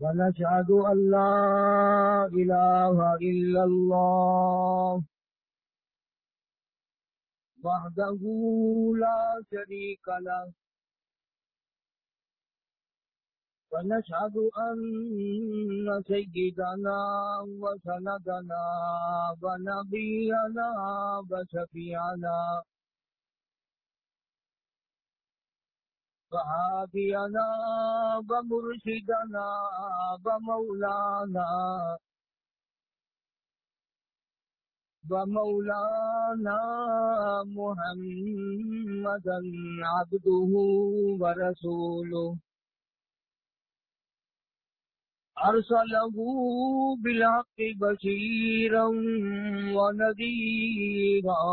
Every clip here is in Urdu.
ونشهد أن لا إله إلا الله وحده لا شريك له. ونشهد أن سيدنا وسندنا ونبينا وشفيعنا وهادينا ومرشدنا ومولانا ومولانا محمدا عبده ورسوله أرسله بالحق بشيرا ونذيرا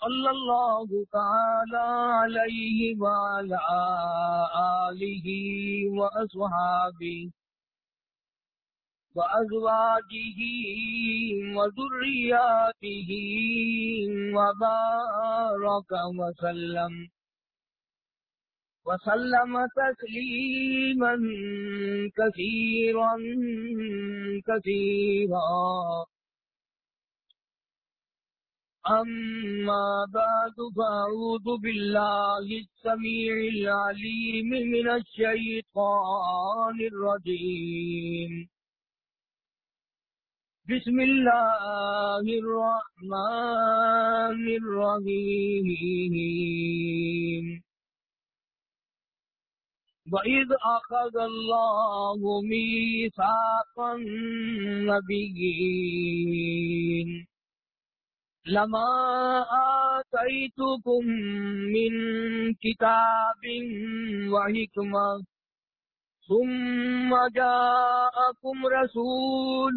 صلى الله تعالى عليه وعلى آله وأصحابه وأزواجه وذرياته وبارك وسلم. وسلم تسليما كثيرا كثيرا. أما بعد فأعوذ بالله السميع العليم من الشيطان الرجيم. بسم الله الرحمن الرحيم. وإذ أخذ الله ميثاق النبيين. لما آتيتكم من كتاب وحكمة ثم جاءكم رسول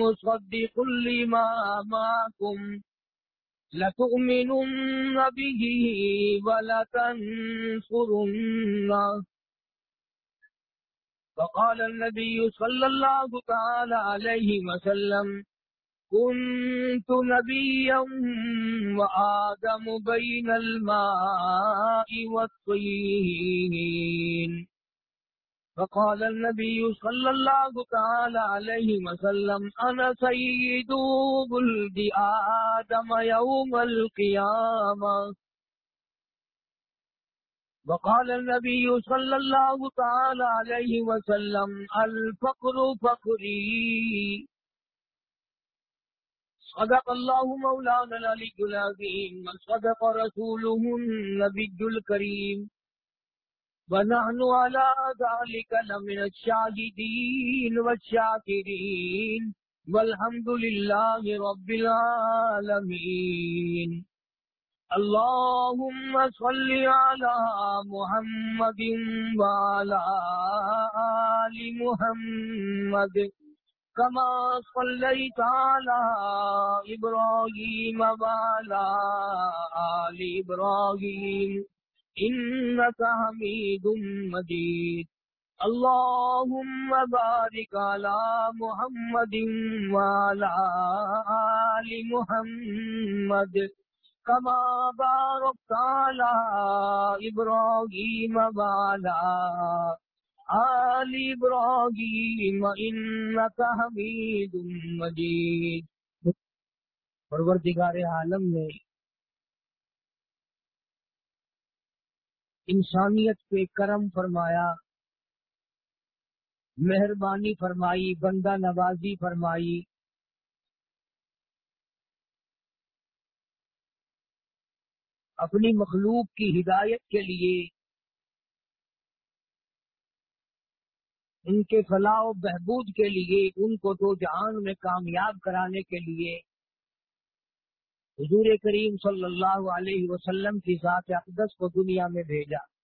مصدق لما معكم لتؤمنن به ولتنصرنه. فقال النبي صلى الله تعالى عليه وسلم كنت نبيا وآدم بين الماء والطين فقال النبي صلى الله تعالى عليه وسلم أنا سيد ولد آدم يوم القيامة. وقال النبي صلى الله تعالى عليه وسلم الفقر فقري. صدق الله مولانا العلي العظيم وصدق رسوله النبي الكريم. ونحن على ذلك لمن الشاهدين والشاكرين. والحمد لله رب العالمين. اللهم صل على محمد وعلى آل محمد. كما صليت على إبراهيم وعلى آل إبراهيم إنك حميد مجيد. اللهم بارك على محمد وعلى آل محمد كما باركت على إبراهيم وعلى آل إبراهيم إنك حميد مجيد. پروردگار عالم نے انسانیت پہ کرم فرمایا، مہربانی فرمائی، بندہ نوازی فرمائی۔ اپنی مخلوق کی ہدایت کے لیے ان کے فلاح و بہبود کے لیے، ان کو دو جہان میں کامیاب کرانے کے لیے۔ حضور کریم صلی اللہ علیہ وسلم کی ذات اقدس کو دنیا میں بھیجا۔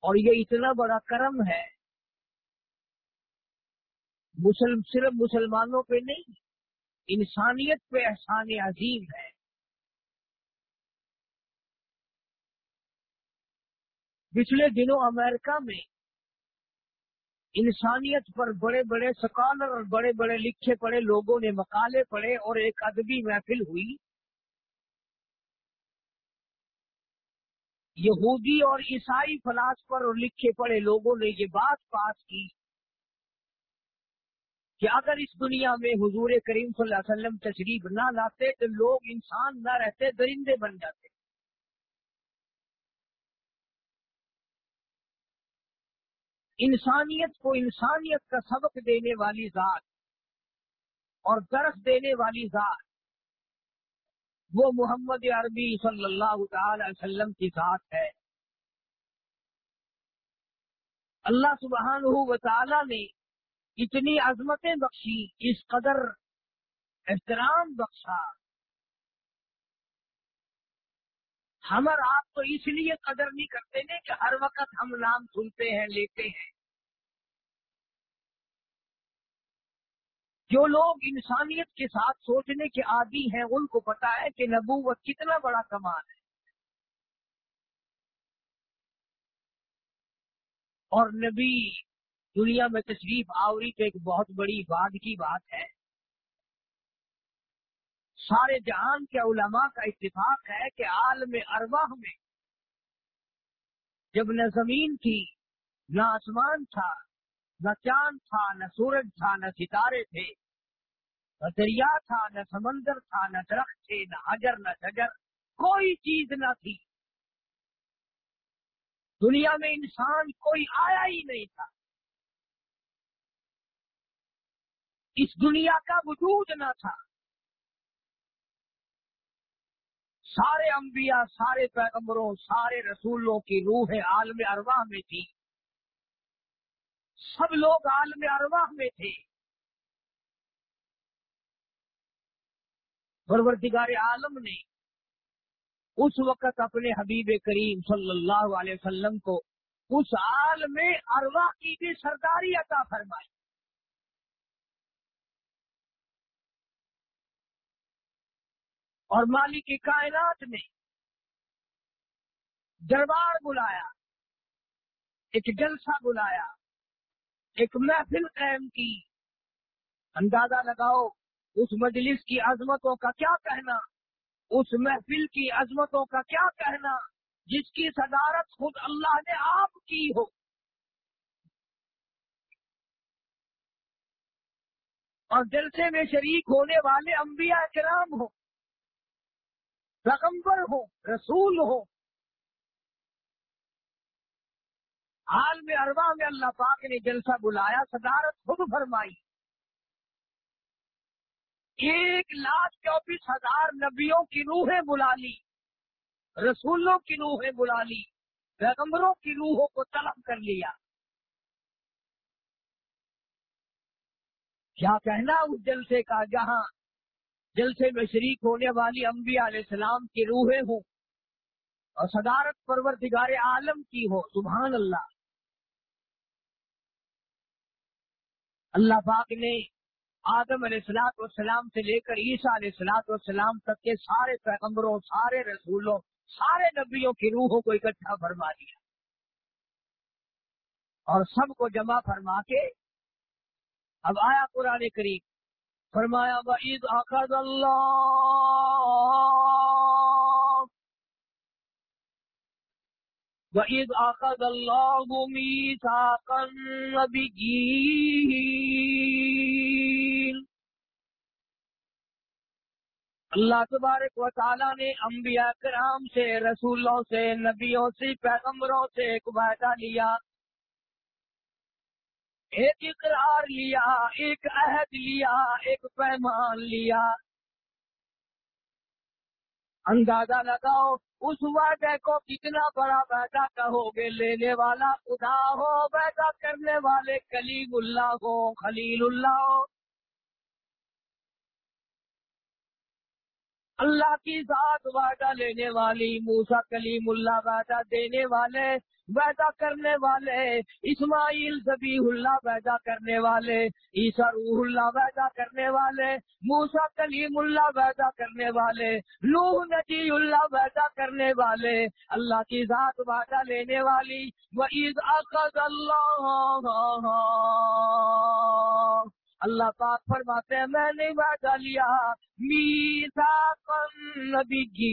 اور یہ اتنا بڑا کرم ہے۔ مسلم، صرف مسلمانوں پہ نہیں، انسانیت پہ احسان عظیم ہے۔ پچھلے دنوں امریکہ میں انسانیت پر بڑے بڑے سکالر اور بڑے بڑے لکھے پڑے لوگوں نے مقالے پڑھے اور ایک ادبی محفل ہوئی۔ یہودی اور عیسائی فلاسفر اور لکھے پڑے لوگوں نے یہ بات پاس کی کہ اگر اس دنیا میں حضور کریم صلی اللہ علیہ وسلم تشریف نہ لاتے تو لوگ انسان نہ رہتے، درندے بن جاتے۔ انسانیت کو انسانیت کا سبق دینے والی ذات اور درس دینے والی ذات، وہ محمد عربی صلی اللہ تعالی وسلم کی ذات ہے۔ اللہ سبحانہ و تعالی نے اتنی عظمتیں بخشی، اس قدر احترام بخشا۔ ہم اور آپ تو اس لیے قدر نہیں کرتے نا کہ ہر وقت ہم نام سنتے ہیں، لیتے ہیں۔ جو لوگ انسانیت کے ساتھ سوچنے کے عادی ہیں، ان کو پتا ہے کہ نبوت کتنا بڑا کمال ہے۔ اور نبی دنیا میں تشریف آوری تو ایک بہت بڑی بات کی بات ہے۔ سارے جہان کے علماء کا اتفاق ہے کہ عالم ارواح میں جب نہ زمین تھی، نہ آسمان تھا، نہ چاند تھا، نہ سورج تھا، نہ ستارے تھے، نہ دریا تھا، نہ سمندر تھا، نہ درخت تھے، نہ حجر، نہ شجر، کوئی چیز نہ تھی۔ دنیا میں انسان کوئی آیا ہی نہیں تھا۔ اس دنیا کا وجود نہ تھا۔ سارے انبیاء، سارے پیغمبروں، سارے رسولوں کی روح عالم ارواح میں تھی۔ سب لوگ عالم ارواح میں تھے۔ پرورتگار عالم نے اس وقت اپنے حبیب کریم صلی اللہ علیہ وسلم کو اس عالم ارواح کی بھی سرداری عطا فرمائی۔ اور مالی کی کائنات نے دربار بلایا، ایک جلسہ بلایا، ایک محفل قائم کی۔ اندازہ لگاؤ، اس مجلس کی عظمتوں کا کیا کہنا؟ اس محفل کی عظمتوں کا کیا کہنا؟ جس کی صدارت خود اللہ نے آپ کی ہو۔ اور جلسے میں شریک ہونے والے انبیاء کرام ہوں۔ پیغمبر ہو، رسول ہو۔ حال میں اربا میں اللہ پاک نے جلسہ بلایا، صدارت خود فرمائی۔ ایک لاکھ چوبیس ہزار نبیوں کی روحیں بلا لی، رسولوں کی روحیں بلا لی، پیغمبروں کی روحوں کو طلب کر لیا۔ کیا کہنا اس جلسے کا؟ جہاں جلسے میں شریک ہونے والی انبیاء علیہ السلام کی روحیں ہوں۔ اور صدارت پرورتگار عالم کی ہو، سبحان اللہ۔ اللہ پاک نے آدم علیہ السلاط والسلام سے لے کر عیسیٰ علیہ السلاط والسلام تک کے سارے پیغمبروں، سارے رسولوں، سارے نبیوں کی روحوں کو اکٹھا فرما دیا۔ اور سب کو جمع فرما کے اب آیا قرآن قریب فرمایا وعید اخذ اللہ وعید اخذ اللہ میثاق النبیین اللہ تبارک و تعالی نے انبیاء کرام سے، رسولوں سے، نبیوں سے، پیغمبروں سے ایک وعدہ لیا۔ ایک اقرار لیا، ایک عہد لیا، ایک پیمان لیا۔ اندازہ لگاؤ، اس وعدے کو کتنا بڑا وعدہ کہو گے لینے والا خدا ہو، وعدہ کرنے والے کلیم اللہ ہو، خلیل اللہ ہو۔ اللہ کی ذات وعدہ لینے والی موسا کلیم اللہ وعدہ دینے والے، وعدہ کرنے والے، اسماعیل زبی اللہ وعدہ کرنے والے عیسا روح اللہ وعدہ کرنے والے موسا کلیم اللہ وعدہ کرنے والے لوہ نجی اللہ وعدہ کرنے والے، اللہ کی ذات وعدہ لینے والی وہ عید اللہ اللہ پاک فرماتے ہیں، میں نے وعدہ لیا میسا نبی کی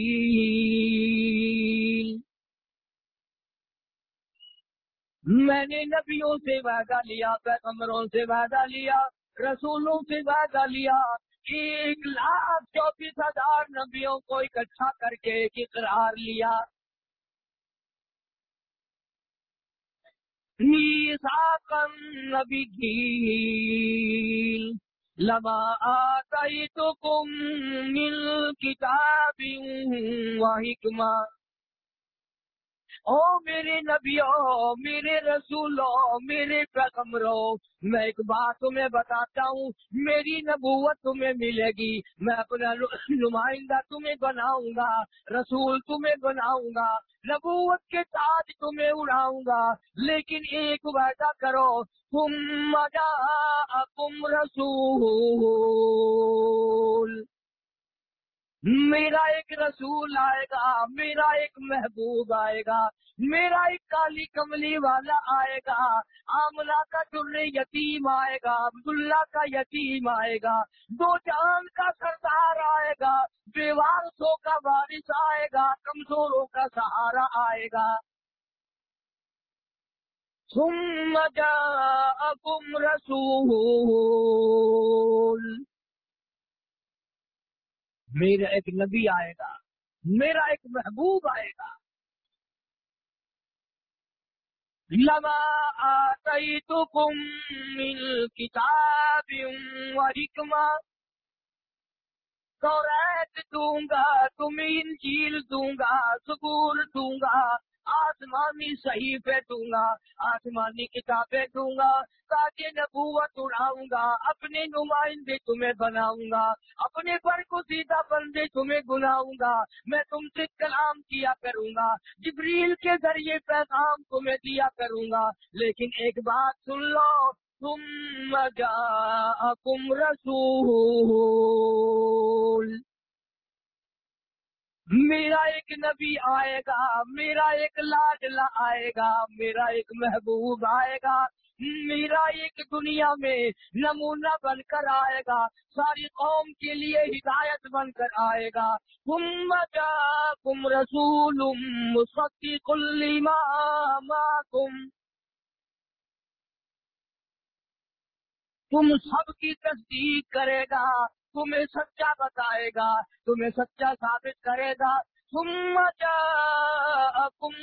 میں نے نبیوں سے وعدہ لیا، پیغمبروں سے وعدہ لیا، رسولوں سے وعدہ لیا۔ ایک لاکھ چوبیس ہزار نبیوں کو اکٹھا کر کے ایک اقرار لیا۔ نبی لما آتيتكم من كتاب وحكمة او میرے نبیوں میرے رسولوں میرے پیغمبروں میں ایک بات تمہیں بتاتا ہوں، میری نبوت تمہیں ملے گی، میں اپنا نمائندہ تمہیں بناؤں گا، رسول تمہیں بناؤں گا، نبوت کے تاج تمہیں اڑاؤں گا، لیکن ایک وعدہ کرو تم مجا تم رسول۔ میرا ایک رسول آئے گا، میرا ایک محبوب آئے گا، میرا ایک کالی کملی والا آئے گا، آملہ کا ٹر یتیم آئے گا، عبداللہ کا یتیم آئے گا، دو چاند کا سردار آئے گا بے کا وارث آئے گا، کمزوروں کا سہارا آئے گا۔ ثم جاءكم رسول میرا ایک نبی آئے گا، میرا ایک محبوب آئے گا۔ لما آتيتكم من كتاب وحكمة توریت دوں گا تمہیں انجیل دوں گا سکول دوں گا۔ آسمانی صحیفے دوں گا، آسمانی کتابیں دوں گا، تاکہ نبوت اڑاؤں گا، اپنے نمائندے تمہیں بناؤں گا، اپنے پر کو سیدھا بندے تمہیں بلاؤں گا، میں تم سے کلام کیا کروں گا، جبریل کے ذریعے پیغام تمہیں دیا کروں گا، لیکن ایک بات سن لو تم جاءکم رسول۔ میرا ایک نبی آئے گا، میرا ایک لاڈلا آئے گا، میرا ایک محبوب آئے گا۔ میرا ایک دنیا میں نمونہ بن کر آئے گا، ساری قوم کے لیے ہدایت بن کر آئے گا۔ تم کم رسول کم تم سب کی تصدیق کرے گا۔ تمہیں سچا بتائے گا تمہیں سچا ثابت کرے گا۔ تم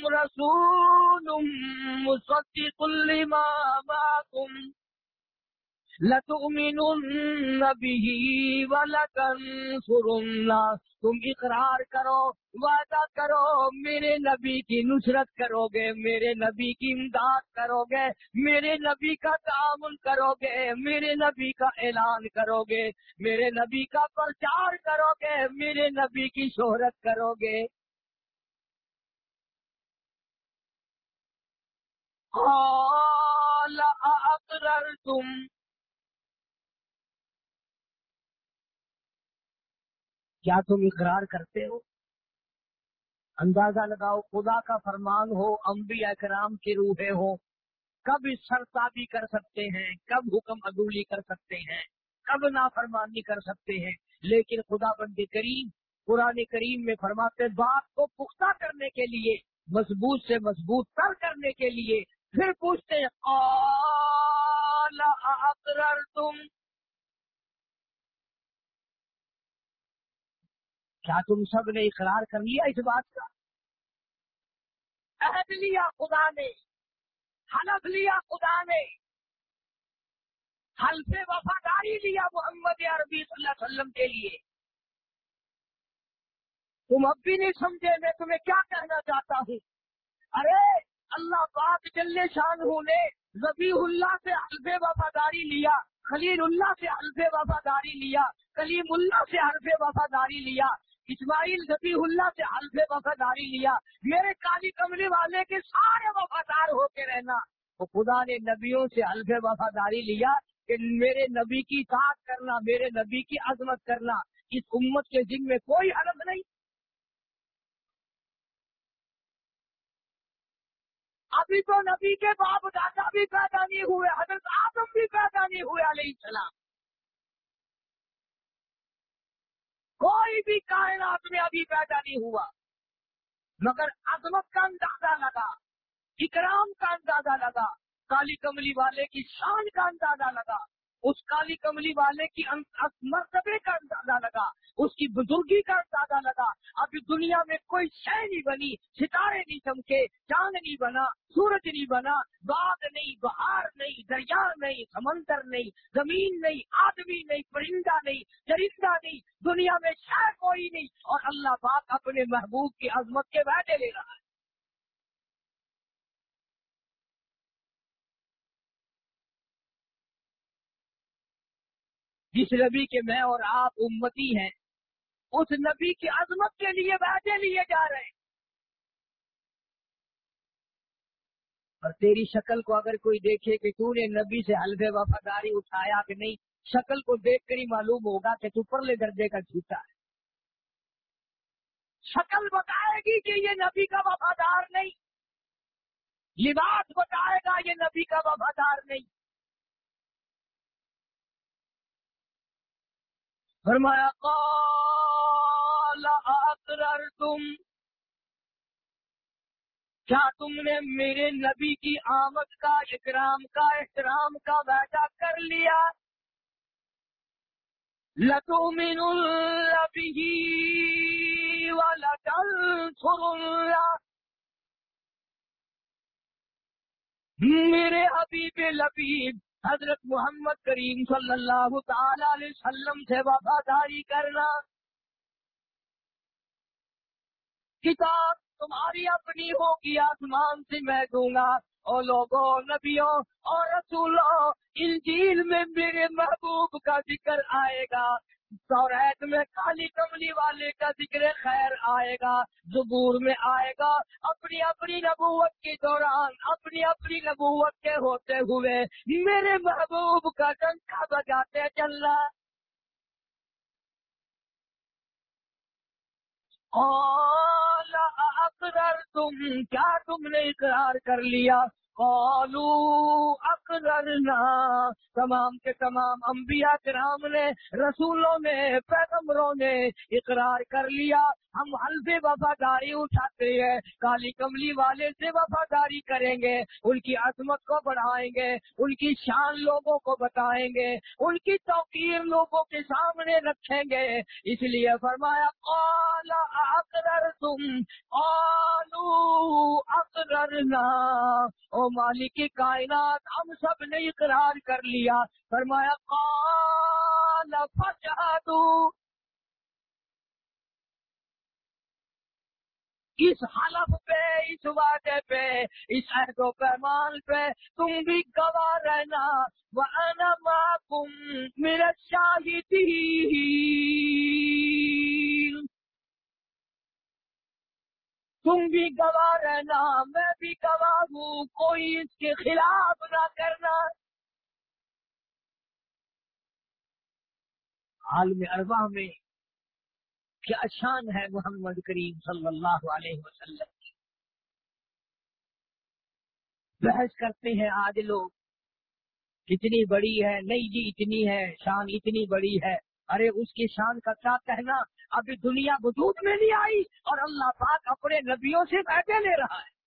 رسول مصدق لما معكم لتؤمنن به ولتنصرن تم اقرار کرو، وعدہ کرو، میرے نبی کی نصرت کرو گے میرے نبی کی امداد کرو گے میرے نبی کا تعاون کرو گے میرے نبی کا اعلان کرو گے میرے نبی کا پرچار کرو گے میرے نبی کی شہرت کرو گے تم کیا تم اقرار کرتے ہو؟ اندازہ لگاؤ، خدا کا فرمان ہو، انبیاء کرام کی روحے ہو کب سرتابی کر سکتے ہیں؟ کب حکم عدولی کر سکتے ہیں؟ کب نافرمانی کر سکتے ہیں؟ لیکن خدا بند کریم، قرآن کریم میں فرماتے بات کو پختہ کرنے کے لیے، مضبوط سے مضبوط تر کرنے کے لیے۔ پھر پوچھتے تم کیا تم سب نے اقرار کر لیا اس بات کا؟ عہد لیا خدا نے، حلف لیا خدا نے، حلف وفاداری لیا محمد عربی صلی اللہ علیہ وسلم کے لیے۔ تم اب بھی نہیں سمجھے میں تمہیں کیا کہنا چاہتا ہوں۔ ارے، اللہ پاک جل شان نے ربی اللہ سے حلف وفاداری لیا، خلیل اللہ سے حلف وفاداری لیا، کلیم اللہ سے حلف وفاداری لیا۔ اسماعیل ذبی اللہ سے حلف وفاداری لیا۔ میرے کالی کملی والے کے سارے وفادار ہو کے رہنا۔ تو خدا نے نبیوں سے حلف وفاداری لیا کہ میرے نبی کی ساتھ کرنا، میرے نبی کی عظمت کرنا۔ اس امت کے ذمے میں کوئی حلف نہیں۔ ابھی تو نبی کے باپ دادا بھی پیدا نہیں ہوئے، حضرت آدم بھی پیدا نہیں ہوئے علیہ السلام۔ کوئی بھی کائنات میں ابھی پیدا نہیں ہوا۔ مگر عظمت کا اندازہ لگا، اکرام کا اندازہ لگا کالی کملی والے کی شان کا اندازہ لگا۔ اس کالی کملی والے کی مرتبے کا اندازہ لگا، اس کی بزرگی کا اندازہ لگا۔ ابھی دنیا میں کوئی شہ نہیں بنی، ستارے نہیں چمکے، چاند نہیں بنا، سورج نہیں بنا، باغ نہیں، بہار نہیں، دریا نہیں، سمندر نہیں، زمین نہیں، آدمی نہیں، پرندہ نہیں چرندہ نہیں۔ دنیا میں شہ کوئی نہیں اور اللہ پاک اپنے محبوب کی عظمت کے وعدے لے رہا ہے۔ جس نبی کے میں اور آپ امتی ہیں، اس نبی کی عظمت کے لیے وعدے لیے جا رہے ہیں۔ اور تیری شکل کو اگر کوئی دیکھے کہ تو نے نبی سے حلف وفاداری اٹھایا کہ نہیں، شکل کو دیکھ کر ہی معلوم ہوگا کہ تو پرلے درجے کا جھوٹا ہے۔ شکل بتائے گی کہ یہ نبی کا وفادار نہیں۔ لباس بتائے گا یہ نبی کا وفادار نہیں۔ فرمایا تم کیا تم نے میرے نبی کی آمد کا، اکرام کا، احترام کا وعدہ کر لیا؟ لتو مین البی میرے حبیب لبیب حضرت محمد کریم صلی اللہ تعالی علیہ وسلم سے وفاداری کرنا۔ کتاب تمہاری اپنی ہوگی آسمان سے میں دوں گا۔ اور لوگوں نبیوں اور رسولوں، انجیل میں میرے محبوب کا ذکر آئے گا۔ سوریت میں کالی کملی والے کا ذکر خیر آئے گا، زبور میں آئے گا۔ اپنی اپنی نبوت کے دوران، اپنی اپنی نبوت کے ہوتے ہوئے میرے محبوب کا ڈنکا بجاتے چل رہا اکثر تم، کیا تم نے اقرار کر لیا؟ قالو اقررنا تمام کے تمام انبیاء کرام نے، رسولوں نے، پیغمبروں نے اقرار کر لیا۔ ہم حلف وفاداری اٹھاتے ہیں، کالی کملی والے سے وفاداری کریں گے، ان کی عظمت کو بڑھائیں گے، ان کی شان لوگوں کو بتائیں گے، ان کی توقیر لوگوں کے سامنے رکھیں گے۔ اس لیے فرمایا اقرر تم اقررنا او مالک کائنات، ہم سب نے اقرار کر لیا۔ فرمایا، قال فشہدو اس حلف پہ، اس وعدے پہ، اس عہد و پیمان پہ تم بھی گواہ رہنا۔ وَأَنَا مَعَكُمْ مِنَ الشَّاهِدِينَ۔ تم بھی گواہ رہنا، میں بھی گواہ ہوں، کوئی اس کے خلاف نہ کرنا۔ عالم اربا میں کیا شان ہے محمد کریم صلی اللہ علیہ وسلم کی۔ بحث کرتے ہیں آج لوگ، کتنی بڑی ہے، نہیں جی اتنی ہے، شان اتنی بڑی ہے۔ ارے اس کی شان کا کیا کہنا؟ ابھی دنیا وجود میں نہیں آئی اور اللہ پاک اپنے نبیوں سے بیٹھے لے رہا ہے۔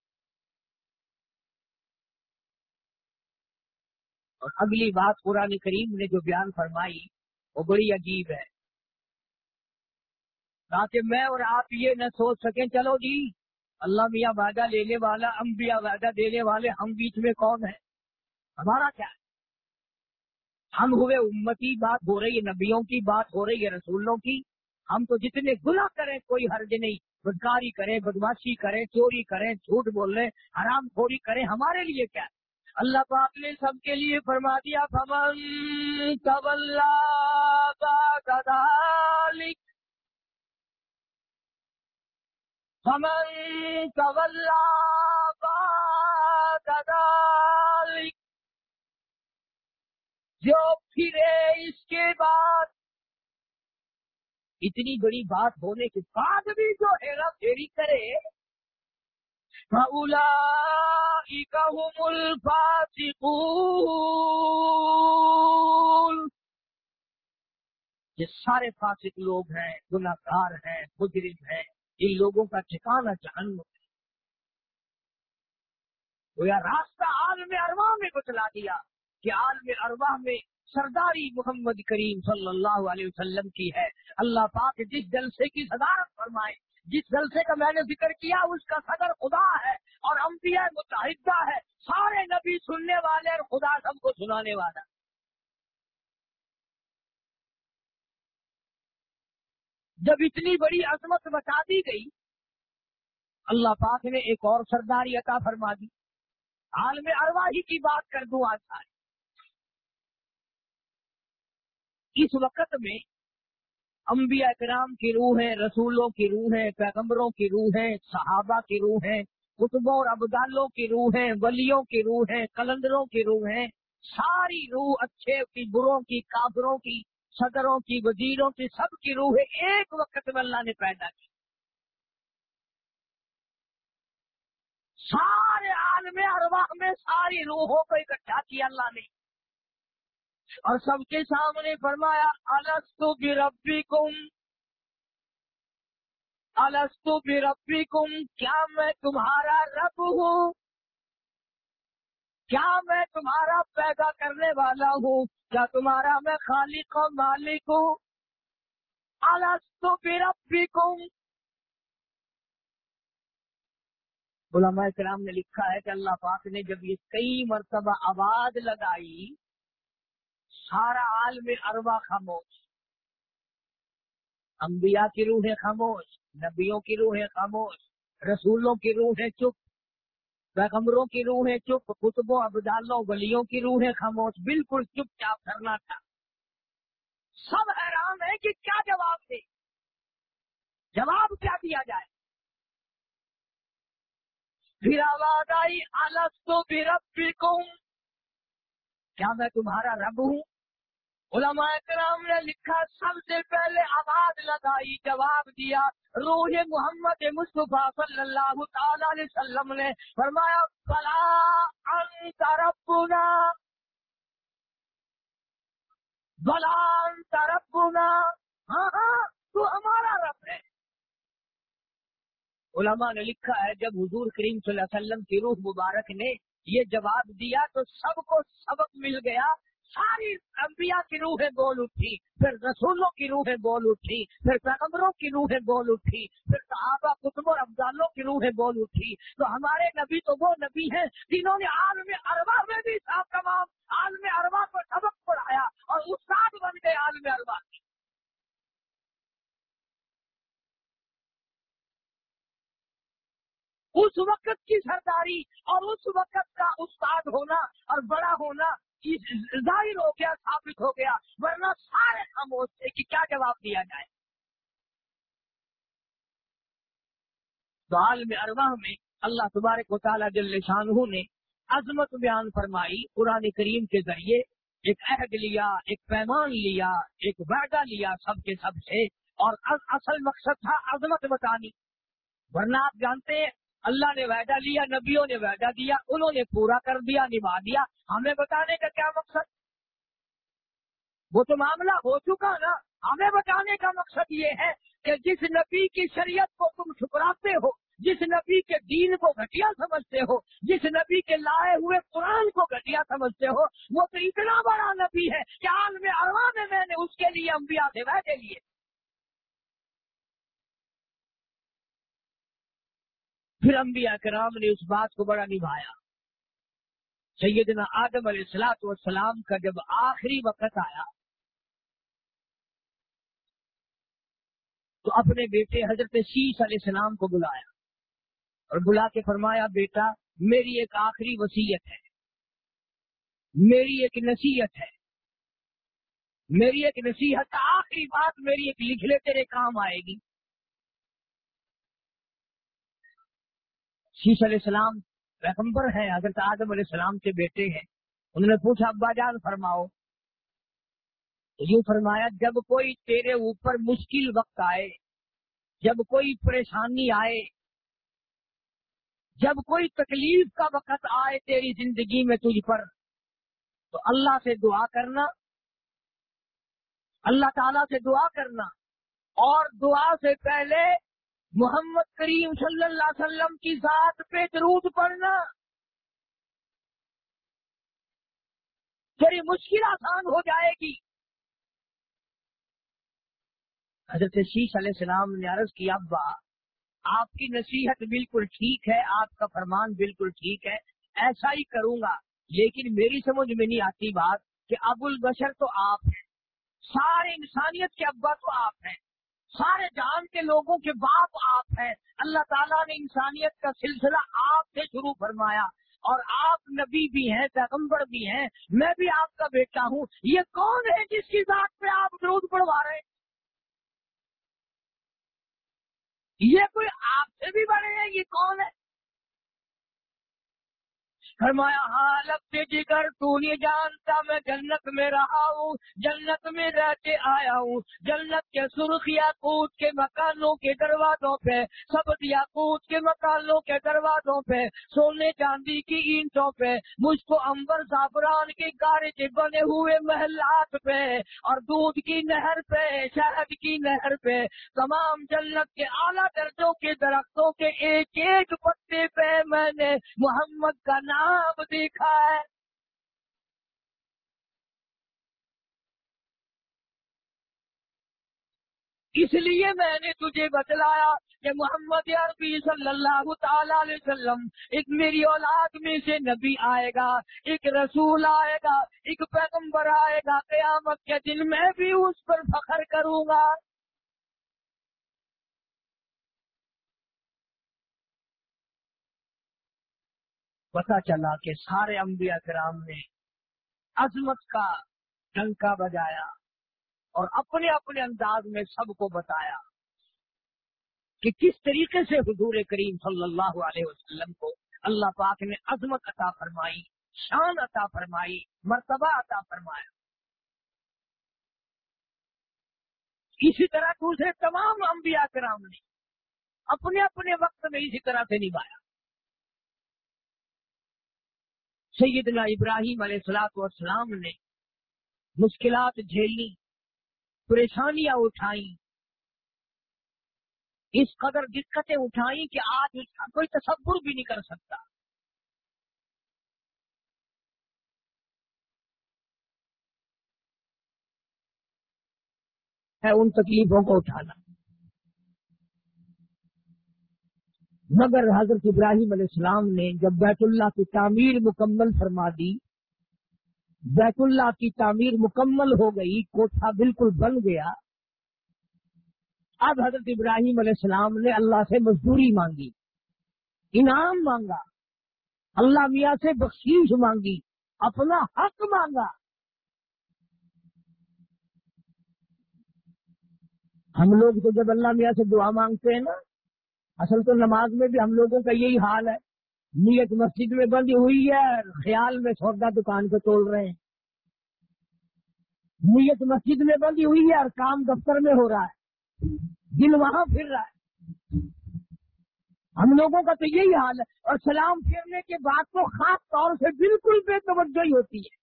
اور اگلی بات قرآن کریم نے جو بیان فرمائی، وہ بڑی عجیب ہے۔ تاکہ میں اور آپ یہ نہ سوچ سکیں، چلو جی اللہ میاں وعدہ لینے والا، انبیاء وعدہ دینے والے ہم بیچ میں کون ہے ہمارا کیا ہے؟ ہم ہوئے امتی، بات ہو رہی ہے، نبیوں کی بات ہو رہی ہے، رسولوں کی۔ ہم تو جتنے گناہ کریں کوئی حرج نہیں۔ بدکاری کریں، بدماشی کریں، چوری کریں، جھوٹ بول رہے حرام خوری کریں، ہمارے لیے کیا؟ اللہ پاک نے سب کے لیے فرما دیا، فمن فمن جو پھرے اس کے بعد اتنی بڑی بات ہونے کے بعد بھی جو ہیرا پھیری کرے یہ سارے فاسق لوگ ہیں گناکار ہیں، مجرم ہیں، ان لوگوں کا ٹھکانا جہنم ہے۔ وہ راستہ عالم ارواح میں بتلا دیا کہ عالم ارواح میں سرداری محمد کریم صلی اللہ علیہ وسلم کی ہے۔ اللہ پاک جس جلسے کی صدارت فرمائے، جس جلسے کا میں نے ذکر کیا، اس کا صدر خدا ہے اور انبیاء متحدہ ہے۔ سارے نبی سننے والے اور خدا سب کو سنانے والا۔ جب اتنی بڑی عظمت بتا دی گئی، اللہ پاک نے ایک اور سرداری عطا فرما دی۔ عالم ارواہی کی بات کر دوں آج سارے اس وقت میں انبیاء کرام کی روح ہے، رسولوں کی روح ہے، پیغمبروں کی روح ہے، صحابہ کی روح ہے کتبوں اور ابدالوں کی روح ہے، ولیوں کی روح ہے، کلندروں کی روح ہے، ساری روح اچھے کی، بروں کی، کافروں کی، صدروں کی، وزیروں کی، سب کی روح ہے ایک وقت میں اللہ نے پیدا کی۔ سارے عالم ارواح میں ساری روحوں کو اکٹھا کیا اللہ نے۔ اور سب کے سامنے فرمایا السطو بھی ربی کم السطو بھی ربی کم کیا میں تمہارا رب ہوں؟ کیا میں تمہارا پیدا کرنے والا ہوں؟ کیا تمہارا میں خالق و مالک ہوں؟ السطو بھی ربی کم علماء کرام نے لکھا ہے کہ اللہ پاک نے جب یہ کئی مرتبہ آواز لگائی سارا عالم اروا خاموش۔ انبیاء کی روحیں خاموش، نبیوں کی روحیں خاموش، رسولوں کی روحیں چپ، پیغمبروں کی روحیں چپ، کتبوں، ابدالوں، ولیوں کی روحیں خاموش۔ بالکل چپ چاپ کرنا تھا۔ سب حیران ہے کہ کیا جواب دے۔ جواب کیا دیا جائے؟ پھر آواز آئی الگ تو بھی رب کیا میں تمہارا رب ہوں؟ علماء کرام نے لکھا، سب سے پہلے آواز لگائی، جواب دیا۔ روح محمد مصطفیٰ صلی اللہ تعالی علیہ وسلم نے فرمایا، بلا انت ربنا بلا انت ربنا ہاں ہاں تو ہمارا رب ہے۔ علماء نے لکھا ہے، جب حضور کریم صلی اللہ علیہ وسلم کی روح مبارک نے یہ جواب دیا تو سب کو سبق مل گیا۔ ساری انبیاء کی روحیں بول اٹھی، پھر رسولوں کی روحیں بول اٹھی، پھر پیغمبروں کی روحیں بول اٹھی، پھر صحابہ کتب اور افضالوں کی روحیں بول اٹھی۔ تو ہمارے نبی تو وہ نبی ہیں جنہوں نے عالم اروا میں بھی صاحب تمام عالم اروا کو سبق پڑھایا اور استاد بن گئے عالم اروا کی اس وقت کی سرداری اور اس وقت کا استاد ہونا اور بڑا ہونا ظاہر ہو گیا، ثابت ہو گیا، ورنہ سارے خاموش تھے کہ کیا جواب دیا جائے۔ تو عالم ارواح میں اللہ تبارک و تعالیٰ جل شاہ نے عظمت بیان فرمائی قرآن کریم کے ذریعے، ایک عہد لیا، ایک پیمان لیا، ایک وعدہ لیا سب کے سب سے، اور اصل مقصد تھا عظمت بتانی۔ ورنہ آپ جانتے ہیں اللہ نے وعدہ لیا، نبیوں نے وعدہ دیا، انہوں نے پورا کر دیا، نبھا دیا۔ ہمیں بتانے کا کیا مقصد؟ وہ تو معاملہ ہو چکا نا۔ ہمیں بتانے کا مقصد یہ ہے کہ جس نبی کی شریعت کو تم ٹھکراتے ہو، جس نبی کے دین کو گھٹیا سمجھتے ہو، جس نبی کے لائے ہوئے قرآن کو گھٹیا سمجھتے ہو، وہ تو اتنا بڑا نبی ہے کہ عالم اروا میں میں نے اس کے لیے انبیاء سے وعدے لیے۔ پھر انبیاء کرام نے اس بات کو بڑا نبھایا۔ سیدنا آدم علیہ السلاط والسلام کا جب آخری وقت آیا، تو اپنے بیٹے حضرت شیش علیہ السلام کو بلایا اور بلا کے فرمایا، بیٹا، میری ایک آخری وسیعت ہے۔ میری ایک نصیحت ہے۔ میری ایک نصیحت، آخری بات میری ایک لکھ لے تیرے کام آئے گی۔ شیش علیہ السلام پیغمبر ہیں، حضرت آدم علیہ السلام کے بیٹے ہیں۔ انہوں نے پوچھا، ابا جان فرماؤ یوں فرمایا، جب کوئی تیرے اوپر مشکل وقت آئے، جب کوئی پریشانی آئے، جب کوئی تکلیف کا وقت آئے تیری زندگی میں تجھ پر، تو اللہ سے دعا کرنا، اللہ تعالی سے دعا کرنا، اور دعا سے پہلے محمد کریم صلی اللہ علیہ وسلم کی ذات پہ درود پڑھنا۔ تیری مشکل آسان ہو جائے گی۔ حضرت شیش علیہ السلام نے عرض کیا، ابا، آپ کی نصیحت بالکل ٹھیک ہے، آپ کا فرمان بالکل ٹھیک ہے، ایسا ہی کروں گا۔ لیکن میری سمجھ میں نہیں آتی بات کہ ابو البشر تو آپ ہیں۔ سارے انسانیت کے ابا تو آپ ہیں۔ سارے جان کے لوگوں کے باپ آپ ہیں۔ اللہ تعالیٰ نے انسانیت کا سلسلہ آپ سے شروع فرمایا اور آپ نبی بھی ہیں، پیغمبر بھی ہیں، میں بھی آپ کا بیٹا ہوں۔ یہ کون ہے جس کی ذات پہ آپ درود پڑھوا رہے ہیں؟ یہ کوئی آپ سے بھی بڑے ہیں؟ یہ کون ہے؟ فرمایا ہاں جگر تو نہیں جانتا، میں جنت میں رہا ہوں، جنت میں رہ کے آیا ہوں۔ جنت کے سرخیا کوت کے مکانوں کے دروازوں پہ سب دیا کے مکانوں کے دروازوں پہ، سونے چاندی کی اینٹوں پہ، مجھ کو امبر زعفران کے گارے کے بنے ہوئے محلات پہ، اور دودھ کی نہر پہ، شہد کی نہر پہ۔ تمام جنت کے اعلیٰ درجوں کے درختوں کے ایک ایک پتے پہ میں نے محمد کا نام دیکھا ہے۔ اس لیے میں نے تجھے بتلایا کہ محمد عربی صلی اللہ تعالی علیہ وسلم ایک میری اولاد میں سے نبی آئے گا، ایک رسول آئے گا، ایک پیغمبر آئے گا۔ قیامت کے دن میں بھی اس پر فخر کروں گا۔ پتا چلا کہ سارے انبیاء کرام نے عظمت کا ڈنکا بجایا اور اپنے اپنے انداز میں سب کو بتایا کہ کس طریقے سے حضور کریم صلی اللہ علیہ وسلم کو اللہ پاک نے عظمت عطا فرمائی، شان عطا فرمائی، مرتبہ عطا فرمایا۔ اسی طرح دوسرے تمام انبیاء کرام نے اپنے اپنے وقت میں اسی طرح سے نبھایا۔ سیدنا ابراہیم علیہ السلاط والسلام نے مشکلات جھیلی پریشانیاں اٹھائی اس قدر دقتیں اٹھائی کہ آج اس کا کوئی تصور بھی نہیں کر سکتا۔ ہے ان تکلیفوں کو اٹھانا۔ مگر حضرت ابراہیم علیہ السلام نے جب بیت اللہ کی تعمیر مکمل فرما دی، بیت اللہ کی تعمیر مکمل ہو گئی، کوٹھا بالکل بن گیا۔ اب حضرت ابراہیم علیہ السلام نے اللہ سے مزدوری مانگی، انعام مانگا، اللہ میاں سے بخشیش مانگی، اپنا حق مانگا۔ ہم لوگ تو جب اللہ میاں سے دعا مانگتے ہیں نا اصل تو نماز میں بھی ہم لوگوں کا یہی حال ہے۔ نیت مسجد میں بندی ہوئی ہے، خیال میں سودا دکان پہ تول رہے ہیں۔ نیت مسجد میں بندی ہوئی ہے اور کام دفتر میں ہو رہا ہے۔ دل وہاں پھر رہا ہے۔ ہم لوگوں کا تو یہی حال ہے۔ اور سلام پھیرنے کے بعد تو خاص طور سے بالکل بے توجہ ہی ہوتی ہے۔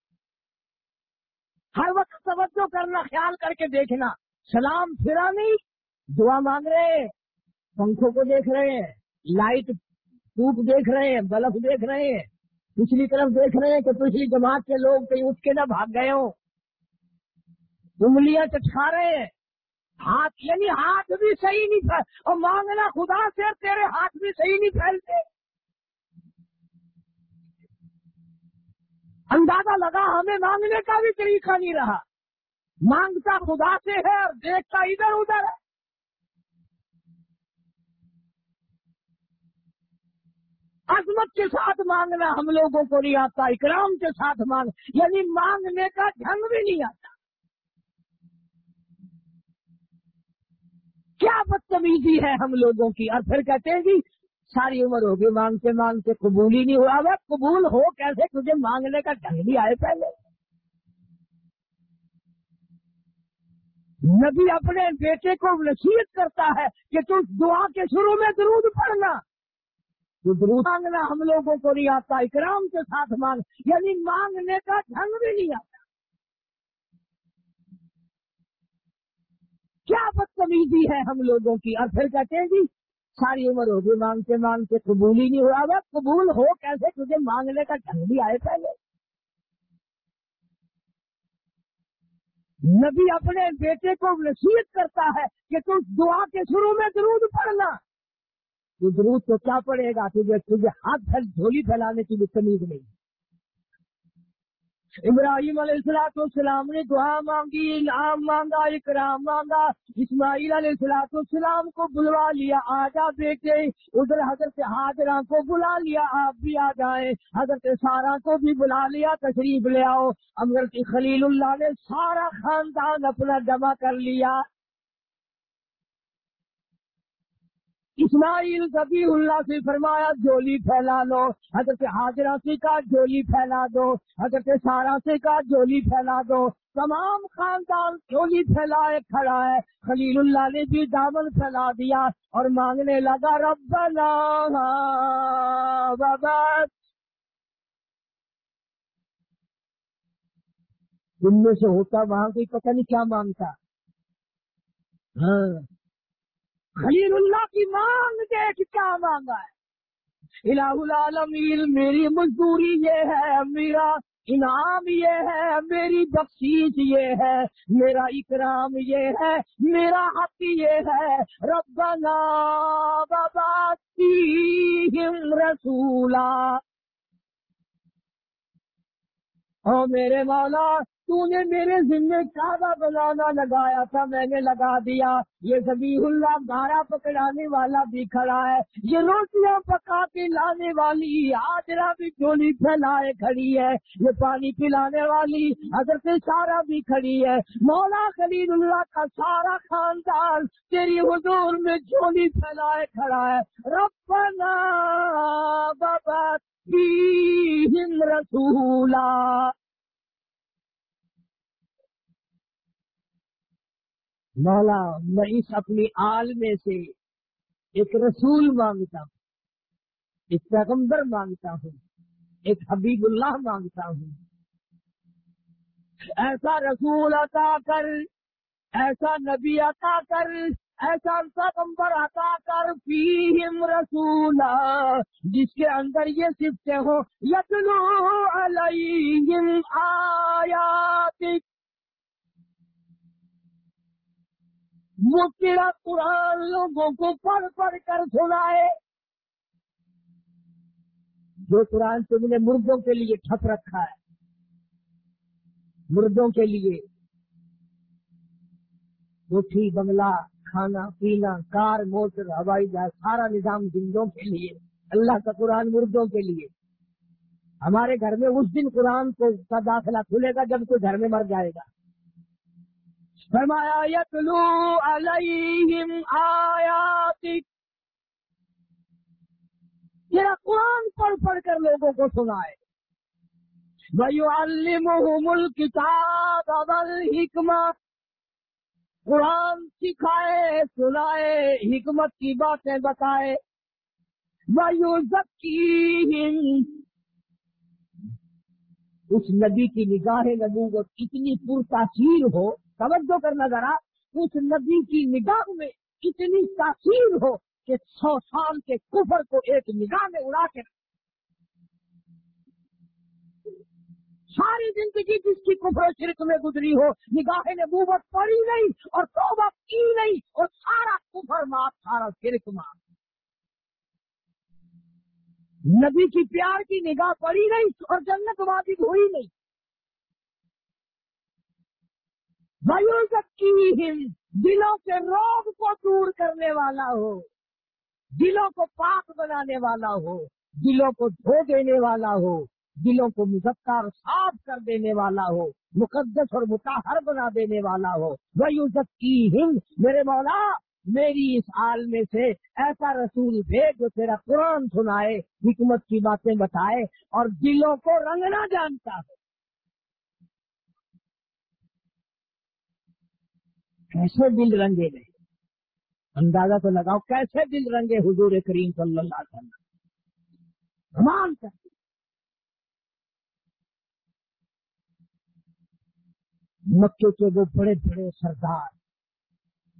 ہر وقت توجہ کرنا، خیال کر کے دیکھنا۔ سلام پھرا نہیں، دعا مانگ رہے۔ پنکھوں کو دیکھ رہے ہیں، لائٹ ٹوپ دیکھ رہے ہیں بلب دیکھ رہے ہیں۔ پچھلی طرف دیکھ رہے ہیں کہ پچھلی جماعت کے لوگ کہیں اٹھ کے نہ بھاگ گئے ہوں۔ انگلیاں چٹکا رہے ہیں۔ ہاتھ یعنی ہاتھ بھی صحیح نہیں پھیل اور مانگنا خدا سے تیرے ہاتھ بھی صحیح نہیں پھیلتے۔ اندازہ لگا، ہمیں مانگنے کا بھی طریقہ نہیں رہا۔ مانگتا خدا سے ہے اور دیکھتا ادھر ادھر ہے۔ عظمت کے ساتھ مانگنا، ہم لوگوں کو نہیں آتا، اکرام کے ساتھ مانگ یعنی مانگنے کا ڈھنگ بھی نہیں آتا۔ کیا بدتمیزی ہے ہم لوگوں کی؟ اور پھر کہتے ہیں جی ساری عمر ہوگی مانگتے مانگتے قبول ہی نہیں ہوا۔ وہ قبول ہو کیسے؟ تجھے مانگنے کا ڈھنگ بھی آئے پہلے۔ نبی اپنے بیٹے کو نصیحت کرتا ہے کہ تم دعا کے شروع میں درود پڑھنا۔ تو درود مانگنا ہم لوگوں کو نہیں آتا، اکرام کے ساتھ مانگ یعنی مانگنے کا ڈھنگ بھی نہیں آتا۔ کیا بدتمیزی ہے ہم لوگوں کی؟ اور پھر کہتے ہیں جی ساری عمر ہوگی مانگتے مانگتے، قبول ہی نہیں ہوا۔ وہ قبول ہو کیسے؟ تجھے مانگنے کا ڈھنگ بھی آئے پہلے۔ نبی اپنے بیٹے کو نصیحت کرتا ہے کہ تم دعا کے شروع میں درود پڑھنا۔ تو درود تو کیا پڑے گا تجھے تجھے ہاتھ پھیل جھولی پھیلانے کی بھی تمیز نہیں ابراہیم علیہ السلاط السلام نے دعا مانگی نام مانگا، اکرام مانگا۔ اسماعیل علیہ السلاط السلام کو بلوا لیا آجا بیٹے۔ ادھر حضرت حاضرہ کو بلا لیا، آپ بھی آ جائیں۔ حضرت سارا کو بھی بلا لیا، تشریف لے آؤ۔ حضرت خلیل اللہ نے سارا خاندان اپنا جمع کر لیا۔ اسماعیل کبھی اللہ سے فرمایا جولی پھیلا لو حضرت حاضرہ سے کا جولی پھیلا دو۔ حضرت سارا سے کا جولی پھیلا دو۔ تمام خاندان جولی پھیلائے کھڑا ہے۔ خلیل اللہ نے بھی دامن پھیلا دیا اور مانگنے لگا، ربنا بابا ان میں سے ہوتا، وہاں کوئی پتہ نہیں کیا مانگتا۔ ہاں۔ خلیل اللہ کی مانگ دیکھ کیا مانگا ہے؟ الہ العالمین، میری مزدوری یہ ہے، میرا انعام یہ ہے، میری بخشیش یہ ہے، میرا اکرام یہ ہے، میرا حق یہ ہے۔ ربنا بابا رسولا۔ او میرے مولا، تو نے میرے ذمے کعبہ بنانا لگایا تھا، میں نے لگا دیا۔ یہ زبی اللہ گارا پکڑانے والا بھی کھڑا ہے۔ یہ روٹیاں پکا کے لانے والی، آجرا بھی چولی پھیلائے کھڑی ہے۔ یہ پانی پلانے والی حضرت سارا بھی کھڑی ہے۔ مولا خلید اللہ کا سارا خاندان تیری حضور میں چولی پھیلائے کھڑا ہے۔ ربنا بابا رسولا مولا، میں اس اپنی آل میں سے ایک رسول مانگتا ہوں، ایک پیغمبر مانگتا ہوں، ایک حبیب اللہ مانگتا ہوں۔ ایسا رسول عطا کر، ایسا نبی عطا کر ایسا پیغمبر عطا کر فیہم رسولا، جس کے اندر یہ سفتے ہو یتلو علیہم آیاتک وہ تیرا قرآن لوگوں کو پڑھ پڑھ کر سنائے۔ جو قرآن تم نے مردوں کے لیے ٹھپ رکھا ہے۔ مردوں کے لیے۔ روٹی بنگلہ۔ کھانا، پینا، کار، موٹر، ہوائی جہاز، سارا نظام زندوں کے لیے، اللہ کا قرآن مردوں کے لیے۔ ہمارے گھر میں اس دن قرآن کو کا داخلہ کھلے گا جب کوئی گھر میں مر جائے گا۔ فرمایا، یتلو علیہم آیاتک قرآن پڑھ پڑھ کر لوگوں کو سنائے۔ وَيُعَلِّمُهُمُ الْكِتَابَ وَالْحِكْمَةِ قرآن سکھائے، سنائے، حکمت کی باتیں بتائے۔ وَيُزَكِّيهِمْ۔ اس نبی کی نگاہ نبوت اتنی پرتاثیر ہو۔ توجہ کرنا ذرا، اس نبی کی نگاہ میں اتنی تاثیر ہو کہ سو سال کے کفر کو ایک نگاہ میں اڑا کے ساری زندگی جس کی کفر و شرک میں گزری ہو، نگاہ نبوت پڑی نہیں اور توبہ کی نہیں اور سارا کفر مات سارا شرک مات نبی کی پیار کی نگاہ پڑی نہیں اور جنت واقف ہوئی نہیں۔ دلوں کے روگ کو دور کرنے والا ہو۔ دلوں کو پاک بنانے والا ہو۔ دلوں کو دھو دینے والا ہو۔ دلوں کو مذکر صاف کر دینے والا ہو، مقدس اور متحر بنا دینے والا ہو۔ ویو ذکی ہند میرے مولا، میری اس حال میں سے ایسا رسول بھیج جو تیرا قرآن سنائے، حکمت کی باتیں بتائے اور دلوں کو رنگنا جانتا ہے کیسے دل رنگے گئے؟ اندازہ تو لگاؤ کیسے دل رنگے حضور کریم صلی اللہ علیہ وسلم۔ کرتے مکے کے وہ بڑے بڑے سردار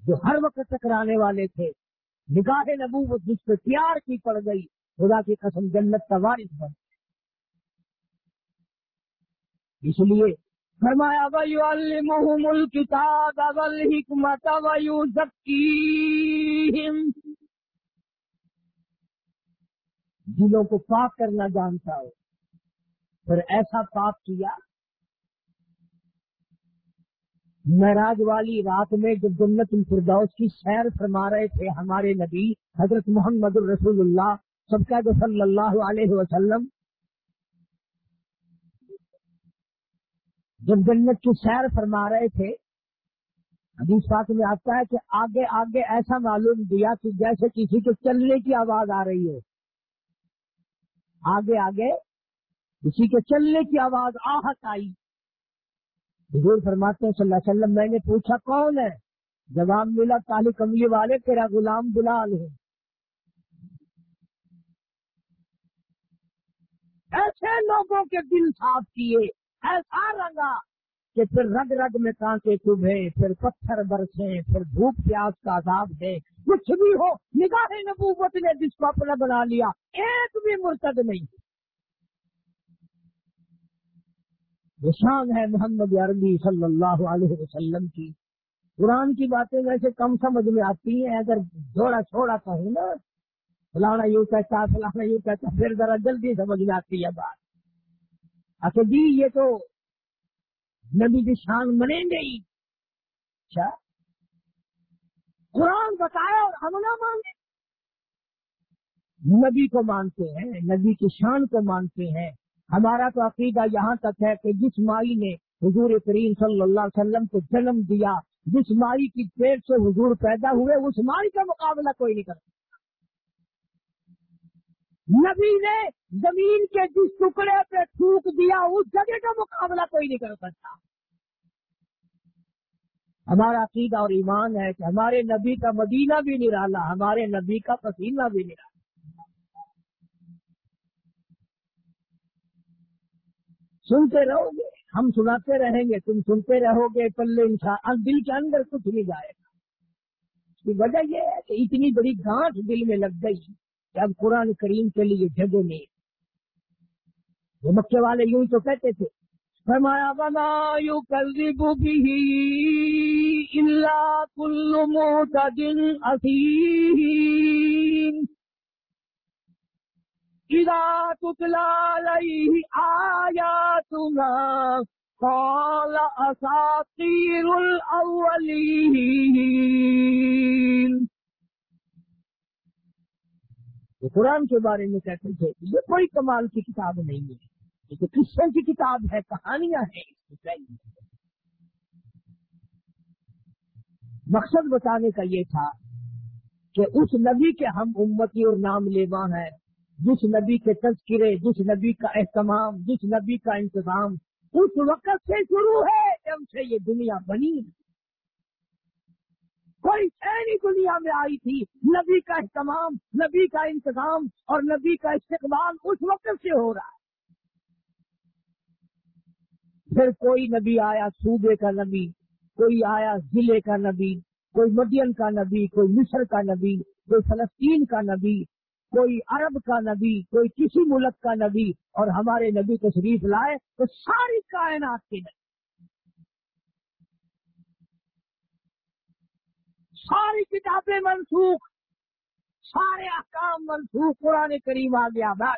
جو ہر وقت ٹکرانے والے تھے۔ نگاہ نبوت جس پہ پیار کی پڑ گئی، خدا کی قسم جنت کا وارث بن اس لیے فرمایا الکتاب والحکمت ویزکیہم دلوں کو پاک کرنا جانتا ہو، پھر ایسا پاک کیا معراج والی رات میں جب جنت الفردوس کی سیر فرما رہے تھے ہمارے نبی حضرت محمد الرسول اللہ سب کا جو صلی اللہ علیہ وسلم، جب جنت کی سیر فرما رہے تھے، حدیث پاک میں آتا ہے کہ آگے آگے ایسا معلوم دیا کہ جیسے کسی کے چلنے کی آواز آ رہی ہو۔ آگے آگے کسی کے چلنے کی آواز آہت آئی۔ حضور فرماتے ہیں صلی اللہ علیہ وسلم، میں نے پوچھا، کون ہے؟ جواب ملا کالی کملی والے تیرا غلام بلال ہے۔ ایسے لوگوں کے دل صاف کیے، ایسا رنگا کہ پھر رگ رگ میں کانٹے چبھے پھر پتھر برسے، پھر دھوپ پیاس کا عذاب ہے کچھ بھی ہو، نگاہ نبوت نے جس کو اپنا بنا لیا، ایک بھی مرتد نہیں۔ شان ہے محمد عربی صلی اللہ علیہ وسلم کی۔ قرآن کی باتیں ویسے کم سمجھ میں آتی ہیں، اگر جوڑا چھوڑا کہوں نا، فلانا یوں کہتا، فلانا یوں کہتا، پھر ذرا جلدی سمجھ میں آتی ہے بات۔ اچھا جی یہ تو نبی کی شان گے ہی اچھا۔ قرآن بتایا اور ہم نہ مانگے۔ نبی کو مانتے ہیں، نبی کی شان کو مانتے ہیں۔ ہمارا تو عقیدہ یہاں تک ہے کہ جس مائی نے حضور کریم صلی اللہ علیہ وسلم کو جنم دیا، جس مائی کی پیٹ سے حضور پیدا ہوئے، اس مائی کا مقابلہ کوئی نہیں کر سکتا نبی نے زمین کے جس ٹکڑے پہ تھوک دیا، اس جگہ کا مقابلہ کوئی نہیں کر سکتا۔ ہمارا عقیدہ اور ایمان ہے کہ ہمارے نبی کا مدینہ بھی نہیں ہمارے نبی کا پسینہ بھی نہیں سنتے رہو گے، ہم سناتے رہیں گے، تم سنتے رہو گے، پلے انسان دل کے اندر کچھ نہیں جائے گا۔ اس کی وجہ یہ ہے کہ اتنی بڑی گانٹ دل میں لگ گئی کہ اب قرآن کریم کے لیے جگہ نہیں۔ وہ مکے والے یوں تو کہتے تھے، فرمایا بنا یو کل اللہ کل موتدن اثیم إذا تتلى عليه آياتنا قال أساطير الأولين قرآن کے بارے میں کہتے تھے یہ کوئی کمال کی کتاب نہیں ہے، یہ تو قصوں کی کتاب ہے، کہانیاں ہیں مقصد بتانے کا یہ تھا کہ اس نبی کے ہم امتی اور نام لیوا ہیں جس نبی کے تذکرے، جس نبی کا اہتمام، جس نبی کا انتظام، اس وقت سے شروع ہے جب سے یہ دنیا بنی۔ کوئی شہری دنیا میں آئی تھی، نبی کا اہتمام، نبی کا انتظام اور نبی کا استقبال اس وقت سے ہو رہا ہے۔ پھر کوئی نبی آیا صوبے کا نبی، کوئی آیا ضلع کا نبی، کوئی مدین کا نبی، کوئی مصر کا نبی، کوئی فلسطین کا نبی کوئی عرب کا نبی، کوئی کسی ملک کا نبی اور ہمارے نبی تشریف لائے تو ساری کائنات کے نبی۔ ساری کتابیں منسوخ، سارے احکام منسوخ، قرآن کریم آ گیا بات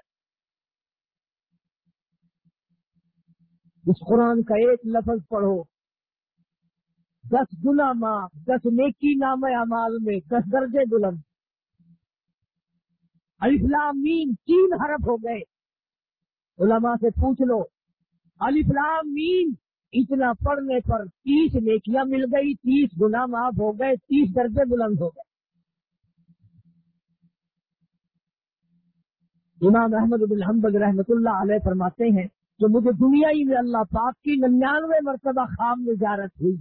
اس قرآن کا ایک لفظ پڑھو۔ دس گنا ماں دس نیکی نام امال میں، دس درجے بلند۔ الفلامین تین حرف ہو گئے۔ علماء سے پوچھ لو۔ الفلامین اتنا پڑھنے پر تیس نیکیاں مل گئی، تیس گنا معاف ہو گئے، تیس درجے بلند ہو گئے۔ امام احمد الحمد رحمت اللہ علیہ فرماتے ہیں جو مجھے دنیا ہی میں اللہ پاک کی ننانوے مرتبہ خام نجارت ہوئی۔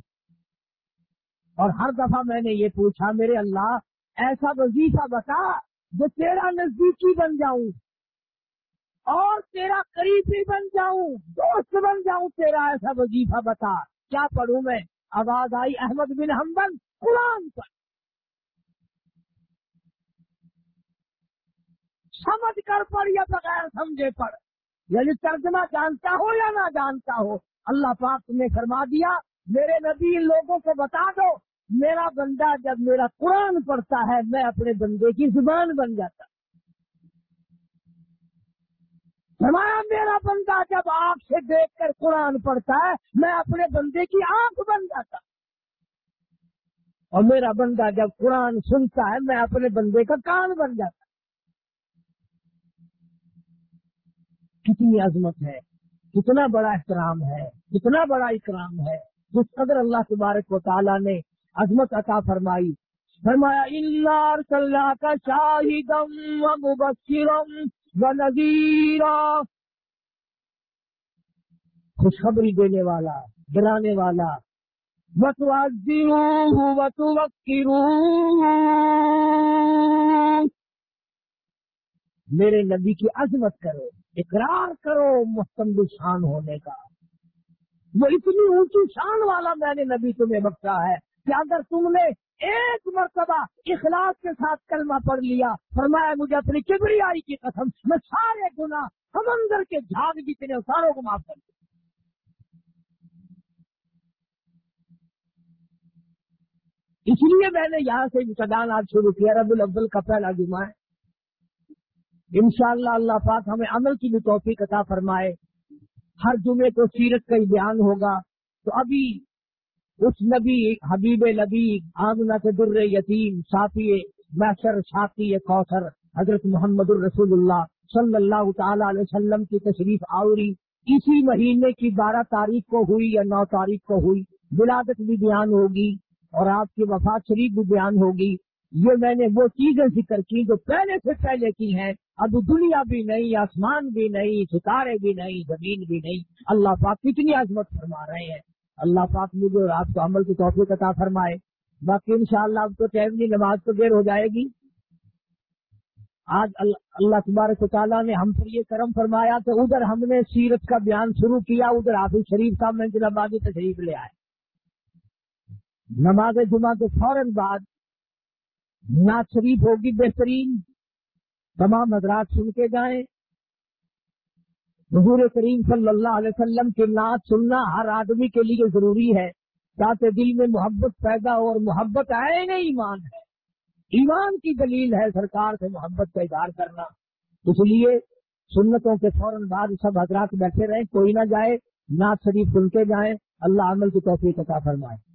اور ہر دفعہ میں نے یہ پوچھا، میرے اللہ، ایسا وظیفہ بتا جو تیرا نزدیکی بن جاؤں اور تیرا قریبی بن جاؤں، دوست بن جاؤں، تیرا ایسا وظیفہ بتا۔ کیا پڑھوں میں؟ آواز آئی احمد بن حمبل قرآن پر۔ سمجھ کر پڑھ یا بغیر سمجھے پڑھ۔ یعنی ترجمہ جانتا ہو یا نہ جانتا ہو؟ اللہ پاک نے فرما دیا، میرے نبی لوگوں کو بتا دو میرا بندہ جب میرا قرآن پڑھتا ہے، میں اپنے بندے کی زبان بن جاتا۔ فرمایا، میرا بندہ جب آنکھ سے دیکھ کر قرآن پڑھتا ہے، میں اپنے بندے کی آنکھ بن جاتا۔ اور میرا بندہ جب قرآن سنتا ہے، میں اپنے بندے کا کان بن جاتا۔ کتنی عظمت ہے، کتنا بڑا احترام ہے، کتنا بڑا اکرام ہے۔ جس قدر اللہ تبارک و تعالیٰ نے عظمت عطا فرمائی۔ فرمایا اللہ کا شاہدم و مبشرم و نذیرا خوشخبری دینے والا، ڈرانے والا۔ میرے نبی کی عظمت کرو، اقرار کرو مستند شان ہونے کا۔ وہ اتنی اونچی شان والا میں نے نبی تمہیں بخشا ہے۔ کہ اگر تم نے ایک مرتبہ اخلاق کے ساتھ کلمہ پڑھ لیا، فرمایا مجھے اپنی کبری آئی کی قسم، میں سارے گنا سمندر کے جھاگ جتنے ساروں کو معاف کر دیا اس لیے میں نے یہاں سے امتدان آج شروع کیا، رب العبد کا پہلا جمعہ ہے۔ انشاءاللہ اللہ پاک ہمیں عمل کی بھی توفیق عطا فرمائے۔ ہر جمعے کو سیرت کا ہی بیان ہوگا۔ تو ابھی اس نبی حبیب نبی آمنہ کے در یتیم صافی محشر شاطی کوثر، حضرت محمد الرسول اللہ صلی اللہ تعالی علیہ وسلم کی تشریف آوری۔ اسی مہینے کی بارہ تاریخ کو ہوئی یا نو تاریخ کو ہوئی، ولادت بھی بیان ہوگی اور آپ کی وفات شریف بھی بیان ہوگی۔ یہ میں نے وہ چیزیں ذکر کی جو پہلے سے پہلے کی ہیں۔ اب دنیا بھی نہیں، آسمان بھی نہیں، ستارے بھی نہیں، زمین بھی نہیں۔ اللہ پاک کتنی عظمت فرما رہے ہیں۔ اللہ پاک مجھے اور آپ کو عمل کی توفیق عطا فرمائے۔ باقی انشاءاللہ اب تو ٹائم نماز تو دیر ہو جائے گی۔ آج اللہ تبارک تعالیٰ نے ہم پر یہ کرم فرمایا تو ادھر ہم نے سیرت کا بیان شروع کیا، ادھر حافظ شریف صاحب میں آبادی تشریف لے آئے۔ نماز جمعہ کے فوراً بعد نعت شریف ہوگی، بہترین تمام حضرات سن کے جائیں۔ حضور کریم صلی اللہ علیہ وسلم کی نعت سننا ہر آدمی کے لیے ضروری ہے تاکہ دل میں محبت پیدا ہو اور محبت آئے نہیں ایمان ہے۔ ایمان کی دلیل ہے سرکار سے محبت کا اظہار کرنا۔ اس لیے سنتوں کے فوراً بعد سب حضرات بیٹھے رہیں، کوئی نہ جائے، نعت شریف سن کے جائیں۔ اللہ عمل کی توفیق عطا فرمائے۔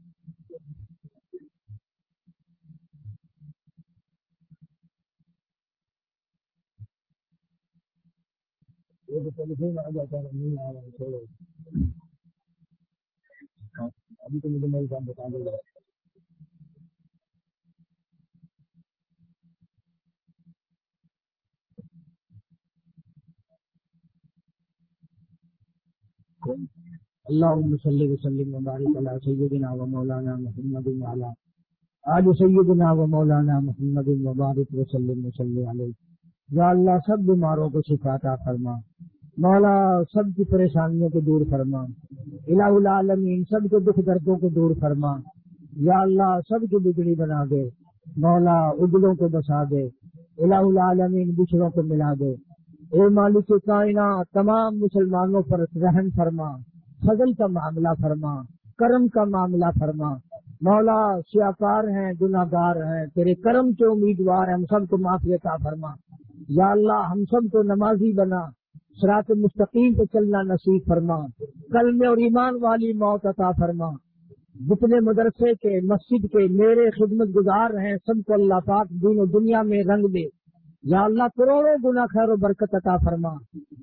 ابھی تو مجھے نئی کام بتا دے گا اللہ صلی وسلم مبارک علی سیدنا و مولانا محمد وعلا آج سیدنا و مولانا محمد مبارک وسلم وسلم علیہ یا اللہ سب بیماروں کو شفاتا فرما۔ مولا سب کی پریشانیوں کو دور فرما۔ الہ العالمین سب کے دکھ دردوں کو دور فرما۔ یا اللہ سب کی بگڑی بنا دے۔ مولا اگلوں کو بسا دے۔ الہ العالمین بچڑوں کو ملا دے۔ اے مالک کائنات، تمام مسلمانوں پر رحم فرما۔ فضل کا معاملہ فرما۔ کرم کا معاملہ فرما۔ مولا سیاکار ہیں گناہ گار ہیں، تیرے کرم کے امیدوار ہیں، ہم سب کو معافی عطا فرما۔ یا اللہ ہم سب کو نمازی بنا سرات مستقیم پہ چلنا نصیب فرما کل میں اور ایمان والی موت عطا فرما۔ جتنے مدرسے کے، مسجد کے میرے خدمت گزار ہیں سب کو اللہ پاک دین و دنیا میں رنگ دے۔ یا اللہ کروڑوں گنا خیر و برکت عطا فرما۔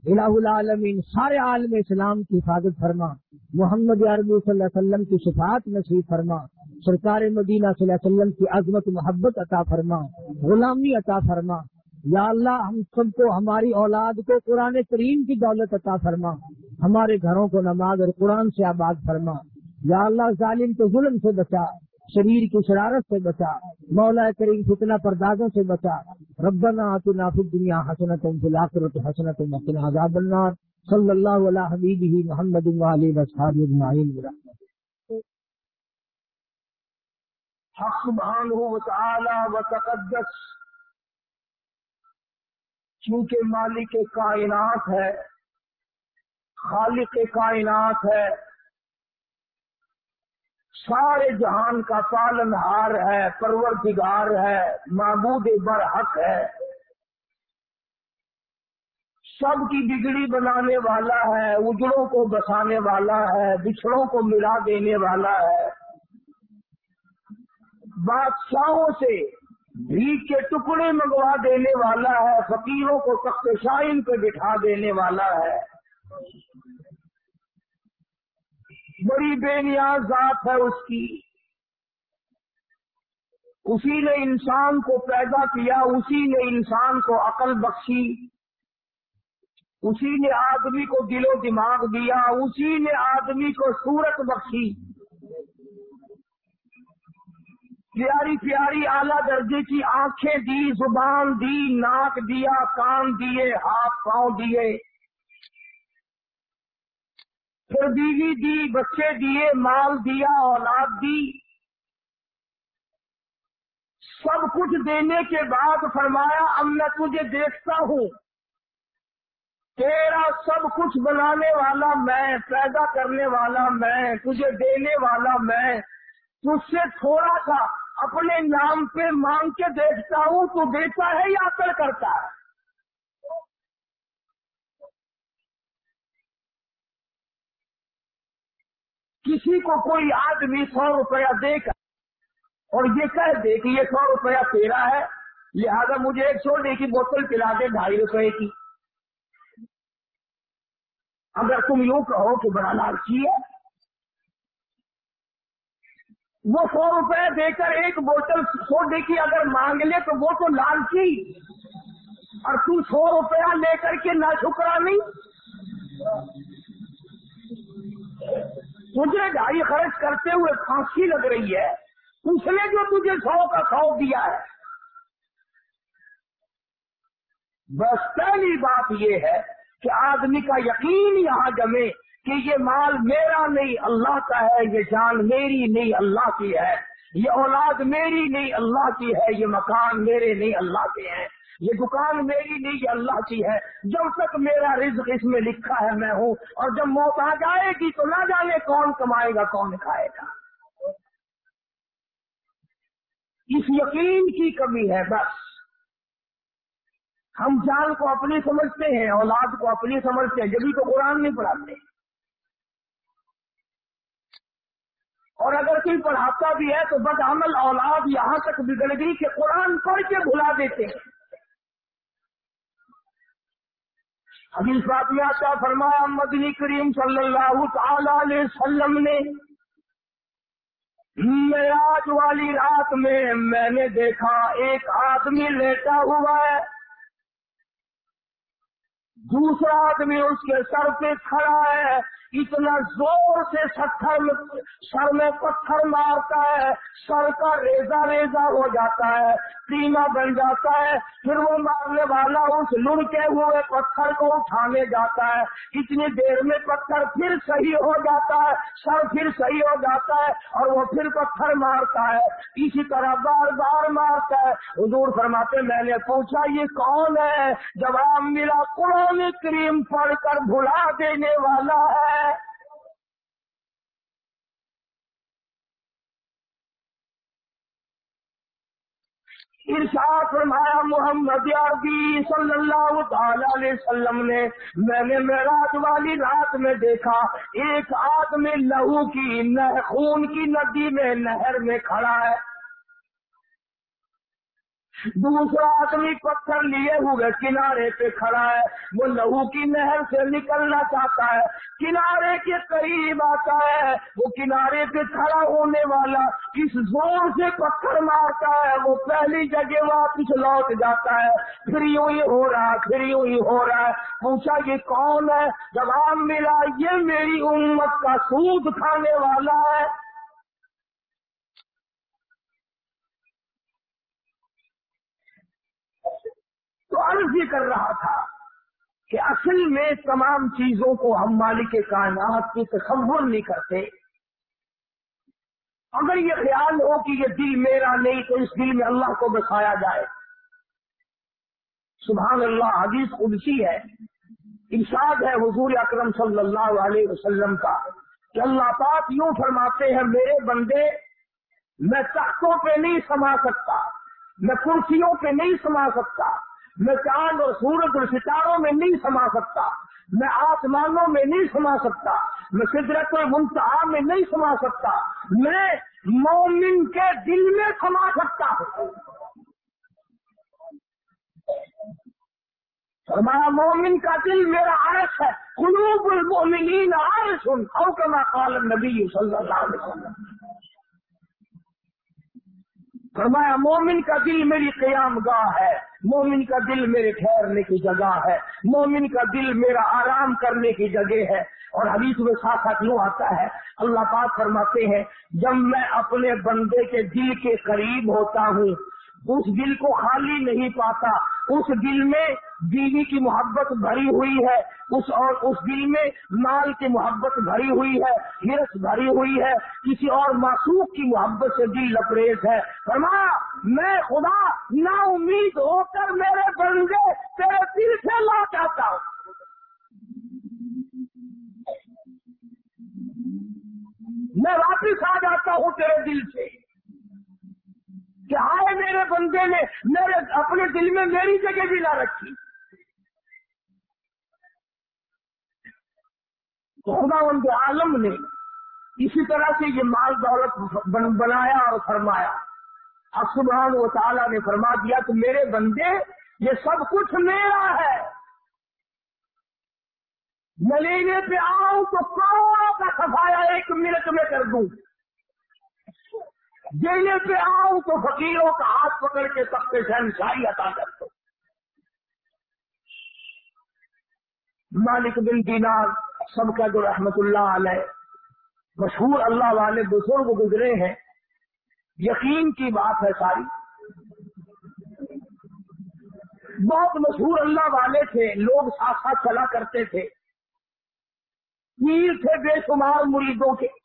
الہ العالمین، سارے عالم اسلام کی حفاظت فرما۔ محمد عربی صلی اللہ علیہ وسلم کی صفات نصیب فرما۔ سرکار مدینہ صلی اللہ علیہ وسلم کی عظمت محبت عطا فرما۔ غلامی عطا فرما۔ یا اللہ، ہم سب کو، ہماری اولاد کو قرآن کریم کی دولت عطا فرما۔ ہمارے گھروں کو نماز اور قرآن سے آباد فرما۔ یا اللہ، ظالم کے ظلم سے بچا، شریر کی شرارت سے بچا، مولا کریم فتنہ پردازوں سے بچا۔ ربنا آتنا فی الدنیا حسنت فی الاخرت حسنت وقنا عذاب النار۔ صلی اللہ علیہ حبیبہ محمد وعلی اجمعین۔ حق سبحانہ وتعالی وتقدس چونکہ مالک کائنات ہے، خالق کائنات ہے، سارے جہان کا پالن ہار ہے، پروردگار ہے، معبود برحق ہے۔ سب کی بگڑی بنانے والا ہے، اجڑوں کو بسانے والا ہے، بچھڑوں کو ملا دینے والا ہے۔ بادشاہوں سے بھیک کے ٹکڑے منگوا دینے والا ہے، فقیروں کو تخت شائن پہ بٹھا دینے والا ہے۔ بڑی بے نیاز ذات ہے اس کی۔ اسی نے انسان کو پیدا کیا، اسی نے انسان کو عقل بخشی۔ اسی نے آدمی کو دل و دماغ دیا، اسی نے آدمی کو صورت بخشی۔ پیاری پیاری اعلیٰ درجے کی آنکھیں دی، زبان دی، ناک دیا، کان دیے، ہاتھ پاؤں دیے۔ پھر بیوی دی، بچے دیے، مال دیا، اولاد دی۔ سب کچھ دینے کے بعد فرمایا، اب میں تجھے دیکھتا ہوں۔ تیرا سب کچھ بنانے والا میں، پیدا کرنے والا میں، تجھے دینے والا میں۔ تجھ سے تھوڑا سا اپنے نام پہ مانگ کے دیکھتا ہوں تو دیتا ہے یا کر کرتا ہے؟ کسی کو کوئی آدمی سو روپیہ دے کر اور یہ کہہ دے کہ یہ سو روپیہ تیرا ہے، لہذا مجھے ایک سو ڈے کی بوتل پلا دے ڈھائی روپے کی۔ اگر تم یوں کہو کہ بڑا لالچی ہے وہ سو روپے دے کر ایک بوتل سوڈے کی اگر مانگ لے تو وہ تو لالچی اور تم سو روپیہ لے کر کے نہ شکرا نہیں تجھے ڈھائی خرچ کرتے ہوئے پھانسی لگ رہی ہے۔ اس نے جو تجھے سو کا سو دیا ہے۔ بس پہلی بات یہ ہے کہ آدمی کا یقین یہاں جمے۔ کہ یہ مال میرا نہیں، اللہ کا ہے، یہ جان میری نہیں، اللہ کی ہے۔ یہ اولاد میری نہیں، اللہ کی ہے۔ یہ مکان میرے نہیں، اللہ کے ہیں۔ یہ دکان میری نہیں، یہ اللہ کی ہے۔ جب تک میرا رزق اس میں لکھا ہے میں ہوں، اور جب موت آ جائے گی تو نہ جانے کون کمائے گا، کون کھائے گا۔ اس یقین کی کمی ہے بس۔ ہم جان کو اپنی سمجھتے ہیں، اولاد کو اپنی سمجھتے ہیں، جبھی تو قرآن نہیں پڑھاتے۔ اور اگر کوئی پڑھاتا بھی ہے تو بد عمل اولاد یہاں تک بگڑ گئی کہ قرآن پڑھ کے بھلا دیتے ہیں۔ حدیث فاطمہ کا فرمایا مدنی کریم صلی اللہ تعالی علیہ وسلم نے آج والی رات میں میں نے دیکھا، ایک آدمی لیٹا ہوا ہے۔ دوسرا آدمی اس کے سر پہ کھڑا ہے، اتنا زور سے ستھر سر میں پتھر مارتا ہے، سر کا ریزا ریزا ہو جاتا ہے پینا بن جاتا ہے، پھر وہ مارنے والا اس لڑکے ہوئے پتھر کو اٹھانے جاتا ہے۔ اتنی دیر میں پتھر پھر صحیح ہو جاتا ہے، سر پھر صحیح ہو جاتا ہے اور وہ پھر پتھر مارتا ہے۔ اسی طرح بار بار مارتا ہے۔ حضور فرماتے میں نے پوچھا، یہ کون ہے؟ جواب ملا قرآن کریم پڑھ کر بھلا دینے والا ہے۔ ارشاد فرمایا، محمد عربی صلی اللہ تعالی علیہ وسلم نے میں نے میراج والی رات میں دیکھا، ایک آدمی لہو کی خون کی ندی میں نہر میں کھڑا ہے۔ دوسرا آدمی پتھر لیے ہوئے کنارے پہ کھڑا ہے۔ وہ لہو کی نہر سے نکلنا چاہتا ہے۔ کنارے کے قریب آتا ہے۔ وہ کنارے پہ کھڑا ہونے والا کس زور سے پتھر مارتا ہے، وہ پہلی جگہ واپس لوٹ جاتا ہے۔ پھر یوں ہی ہو رہا پھر یوں ہی ہو رہا ہے۔ پوچھا، یہ کون ہے؟ جواب ملا، یہ میری امت کا سود کھانے والا ہے۔ تو عرض یہ کر رہا تھا کہ اصل میں تمام چیزوں کو ہم مالک کائنات کی تصور نہیں کرتے۔ اگر یہ خیال ہو کہ یہ دل میرا نہیں تو اس دل میں اللہ کو بسایا جائے۔ سبحان اللہ، حدیث قدسی ہے۔ ارشاد ہے حضور اکرم صلی اللہ علیہ وسلم کا کہ اللہ پاک یوں فرماتے ہیں، میرے بندے، میں تختوں پہ نہیں سما سکتا، میں کرسیوں پہ نہیں سما سکتا۔ میں چاند اور سورج اور ستاروں میں نہیں سما سکتا۔ میں آسمانوں میں نہیں سما سکتا۔ میں سدرت منتہا میں نہیں سما سکتا۔ میں مومن کے دل میں سما سکتا۔ ہوں ہمارا مومن کا دل میرا عرش ہے۔ قلوب المؤمنین عرش۔ او کما قال النبی صلی اللہ علیہ وسلم۔ فرمایا، مومن کا دل میری قیام گاہ ہے، مومن کا دل میرے ٹھہرنے کی جگہ ہے، مومن کا دل میرا آرام کرنے کی جگہ ہے۔ اور حدیث میں ساتھ ساتھ یوں آتا ہے، اللہ پاک فرماتے ہیں، جب میں اپنے بندے کے دل کے قریب ہوتا ہوں، اس دل کو خالی نہیں پاتا اس دل میں بیوی کی محبت بھری ہوئی ہے، اس اور اس دل میں مال کی محبت بھری ہوئی ہے، ہرس بھری ہوئی ہے، کسی اور معصوم کی محبت سے دل لپریز ہے۔ فرما، میں خدا نا امید ہو کر میرے بندے تیرے دل سے لا چاہتا ہوں۔ میں واپس آ جاتا ہوں تیرے دل سے۔ کہ آئے میرے بندے نے میرے اپنے دل میں میری جگہ بھی نہ رکھی۔ خدا ان کے عالم نے اسی طرح سے یہ مال دولت بنایا اور فرمایا۔ اب سبحان و تعالیٰ نے فرما دیا کہ میرے بندے، یہ سب کچھ میرا ہے۔ میں لینے پہ آؤں تو کروڑوں کا سفایا ایک منٹ میں کر دوں۔ دینے پہ آؤں تو فقیروں کا ہاتھ پکڑ کے سب سے شہنشاہی عطا کر دو۔ مالک بن دینار سب کا جو رحمت اللہ علیہ، مشہور اللہ والے بزرگ گزرے ہیں۔ یقین کی بات ہے ساری۔ بہت مشہور اللہ والے تھے، لوگ ساتھ ساتھ چلا کرتے تھے۔ پیر تھے بے شمار مریدوں کے۔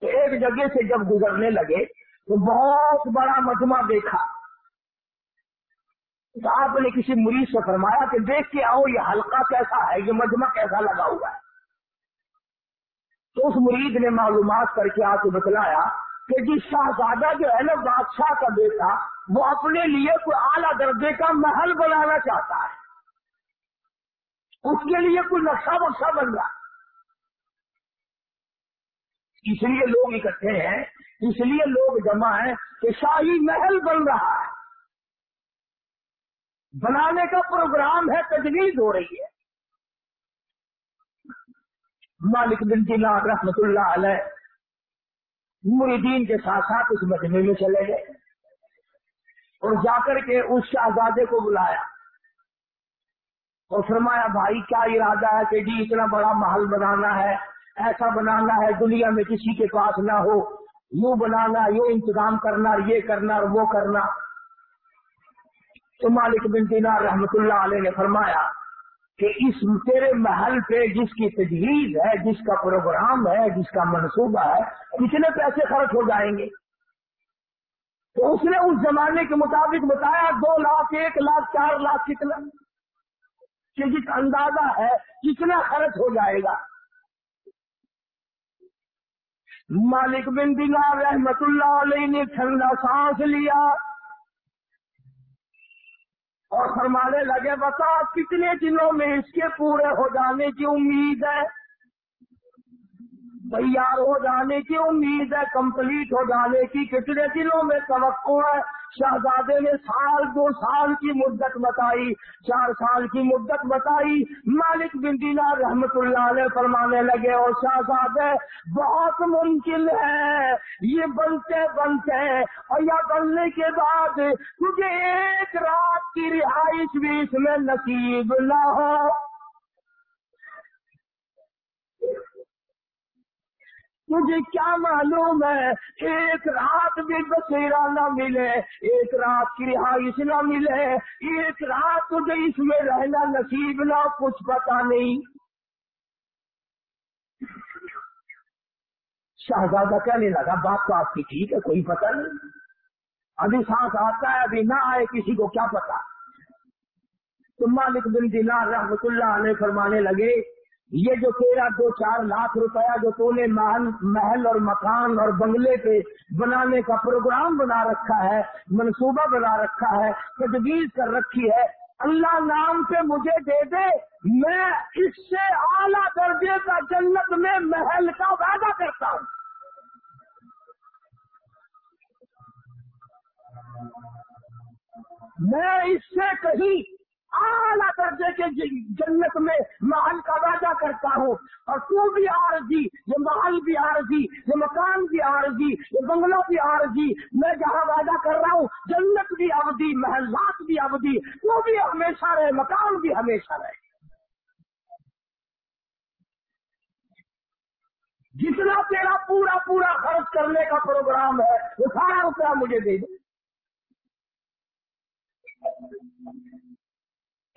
تو ایک جگہ سے جب گزرنے لگے تو بہت بڑا مجمع دیکھا۔ تو آپ نے کسی مریض سے فرمایا کہ دیکھ کے آؤ یہ حلقہ کیسا ہے، یہ مجمع کیسا لگا ہوا ہے۔ تو اس مریض نے معلومات کر کے آ کے بتلایا کہ جس شاہزادہ جو ہے نا، بادشاہ کا بیٹا، وہ اپنے لیے کوئی اعلیٰ درجے کا محل بنانا چاہتا ہے۔ اس کے لیے کوئی نقشہ وقشہ بن رہا اس لیے لوگ اکٹھے ہیں، اس لیے لوگ جمع ہیں کہ شاہی محل بن رہا ہے۔ بنانے کا پروگرام ہے، تجویز ہو رہی ہے۔ مالک بن دینار رحمت اللہ علیہ مریدین کے ساتھ ساتھ اس مجمے میں چلے گئے اور جا کر کے اس شہزادے کو بلایا۔ اور فرمایا، بھائی، کیا ارادہ ہے کہ جی اتنا بڑا محل بنانا ہے ایسا بنانا ہے، دنیا میں کسی کے پاس نہ ہو۔ یوں بنانا، یہ انتظام کرنا، یہ کرنا اور وہ کرنا۔ تو مالک بن دینار رحمت اللہ علیہ نے فرمایا کہ اس تیرے محل پہ جس کی تجویز ہے، جس کا پروگرام ہے، جس کا منصوبہ ہے، کتنے پیسے خرچ ہو جائیں گے؟ تو اس نے اس زمانے کے مطابق بتایا، دو لاکھ، ایک لاکھ، چار لاکھ کتنا؟ کہ جس اندازہ ہے، کتنا خرچ ہو جائے گا؟ مالک بن دینار رحمت اللہ علیہ نے ٹھنڈا سانس لیا اور فرمانے لگے، بتا، کتنے دنوں میں اس کے پورے ہو جانے کی امید ہے؟ تیار ہو جانے کی امید ہے، کمپلیٹ ہو جانے کی کتنے دنوں میں توقع ہے؟ شہزادے نے سال دو سال کی مدت بتائی، چار سال کی مدت بتائی۔ مالک بن دینا رحمت اللہ علیہ فرمانے لگے اور شہزادے، بہت ممکن ہے، یہ بنتے بنتے۔ اور یا بننے کے بعد تجھے ایک رات کی رہائش بھی اس میں نصیب نہ ہو۔ مجھے کیا معلوم ہے؟ ایک رات بھی بسیرا نہ ملے، ایک رات کی رہائش نہ ملے، ایک رات تجھے اس میں رہنا نصیب نہ، کچھ پتا نہیں۔ شہزادہ کہنے لگا، بات تو آپ کی ٹھیک ہے، کوئی پتہ نہیں۔ ابھی سانس آتا ہے، ابھی نہ آئے کسی کو، کیا پتا تو مالک بن دینار رحمت اللہ علیہ فرمانے لگے یہ جو تیرا دو چار لاکھ روپیہ جو تو نے محل اور مکان اور بنگلے پہ بنانے کا پروگرام بنا رکھا ہے، منصوبہ بنا رکھا ہے تجویز کر رکھی ہے، اللہ نام سے مجھے دے دے، میں اس سے اعلیٰ درجے کا جنت میں محل کا وعدہ کرتا ہوں۔ میں اس سے کہیں اعلیٰ درجے کے جنت میں محل کا وعدہ کرتا ہوں۔ اور تو بھی عارضی، یہ محل بھی عارضی، یہ مکان بھی عارضی، یہ بنگلہ بھی عارضی۔ میں جہاں وعدہ کر رہا ہوں، جنت بھی ابدی محلات بھی ابدی تو بھی ہمیشہ رہے، مکان بھی ہمیشہ رہے۔ جتنا تیرا پورا پورا خرچ کرنے کا پروگرام ہے، وہ سارا روپیہ مجھے دے دے۔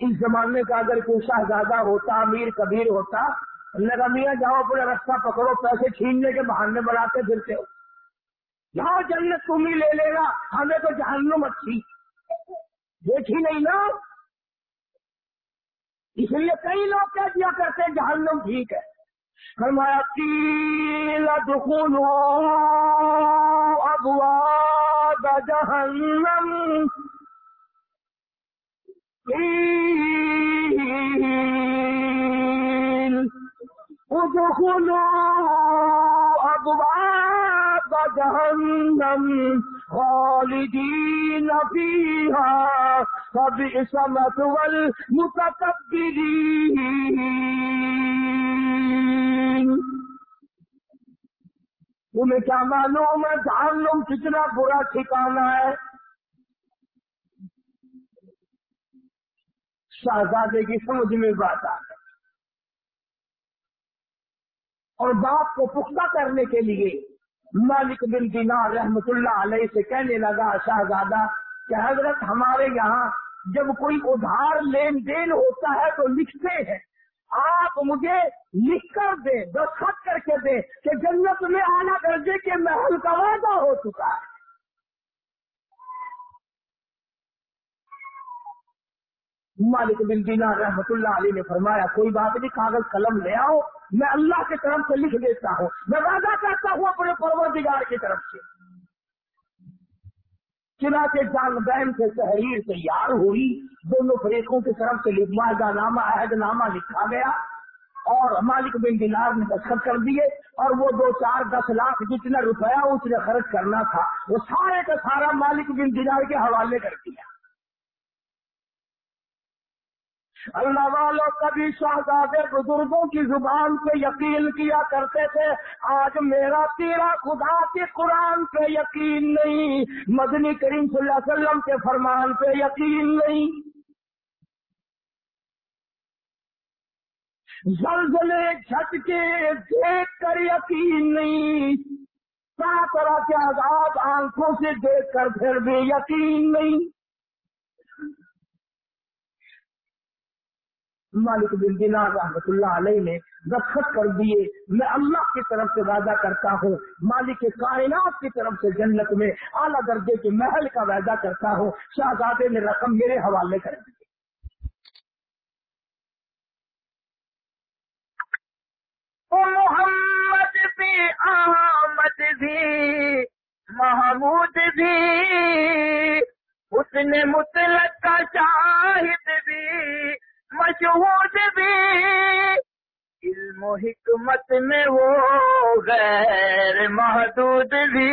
اس زمانے کا اگر کوئی شہزادہ ہوتا، امیر کبیر ہوتا لگا میاں جاؤ، اپنا رستہ پکڑو، پیسے چھیننے کے بہانے بنا کے پھرتے ہو۔ جاؤ جنت تم ہی لے لے گا، ہمیں تو جہنم اچھی۔ دیکھی نہیں نا۔ اس لیے کئی لوگ کہہ دیا کرتے جہنم ٹھیک ہے۔ فرمایا تیل دخول ابواب جہنم۔ أبواب جهنم خالدين فيها فبئس مثوى المتكبرين تمہیں کیا معلوم ہے جہنم کتنا برا ٹھکانا ہے؟ شہزادے کی سمجھ میں بات آ گئی۔ اور بات کو پختہ کرنے کے لیے مالک بن دینار رحمت اللہ علیہ سے کہنے لگا، شہزادہ، کہ حضرت ہمارے یہاں جب کوئی ادھار لین دین ہوتا ہے تو لکھتے ہیں۔ آپ مجھے لکھ کر دیں، دستخط کر کے دیں کہ جنت میں اعلیٰ درجے کے محل کا وعدہ ہو چکا ہے۔ مالک بن دینا رحمت اللہ علیہ نے فرمایا، کوئی بات نہیں، کاغذ قلم لے آؤ، میں اللہ کی طرف سے لکھ دیتا ہوں۔ میں وعدہ کرتا ہوں اپنے پروردگار کی طرف سے۔ چنانچہ جان بہن سے تحریر تیار ہوئی، دونوں فریقوں کی طرف سے معاہدہ نامہ، عہد نامہ لکھا گیا۔ اور مالک بن دینار نے دستخط کر دیے، اور وہ دو چار دس لاکھ جتنا روپیہ اس نے خرچ کرنا تھا، وہ سارے کا سارا مالک بن دینار کے حوالے کر دیا۔ اللہ والوں کبھی شہزادے بزرگوں کی زبان پہ یقین کیا کرتے تھے؟ آج میرا تیرا خدا کے قرآن پہ یقین نہیں۔ مدنی کریم صلی اللہ علیہ وسلم کے فرمان پہ یقین نہیں۔ زلزلے جھٹکے دیکھ کر یقین نہیں۔ طرح طرح کے عذاب آنکھوں سے دیکھ کر پھر بھی یقین نہیں۔ مالک بن دینا رحمت اللہ علیہ نے دستخط کر دیے۔ میں اللہ کی طرف سے وعدہ کرتا ہوں، مالک کائنات کی طرف سے جنت میں اعلیٰ درجے کے محل کا وعدہ کرتا ہوں۔ شہزادے نے رقم میرے حوالے کر دی۔ محمد بھی آمد بھی، محمود بھی اس نے مطلق کا شاہد بھی۔ مشہور بھی علم و حکمت میں وہ غیر محدود بھی۔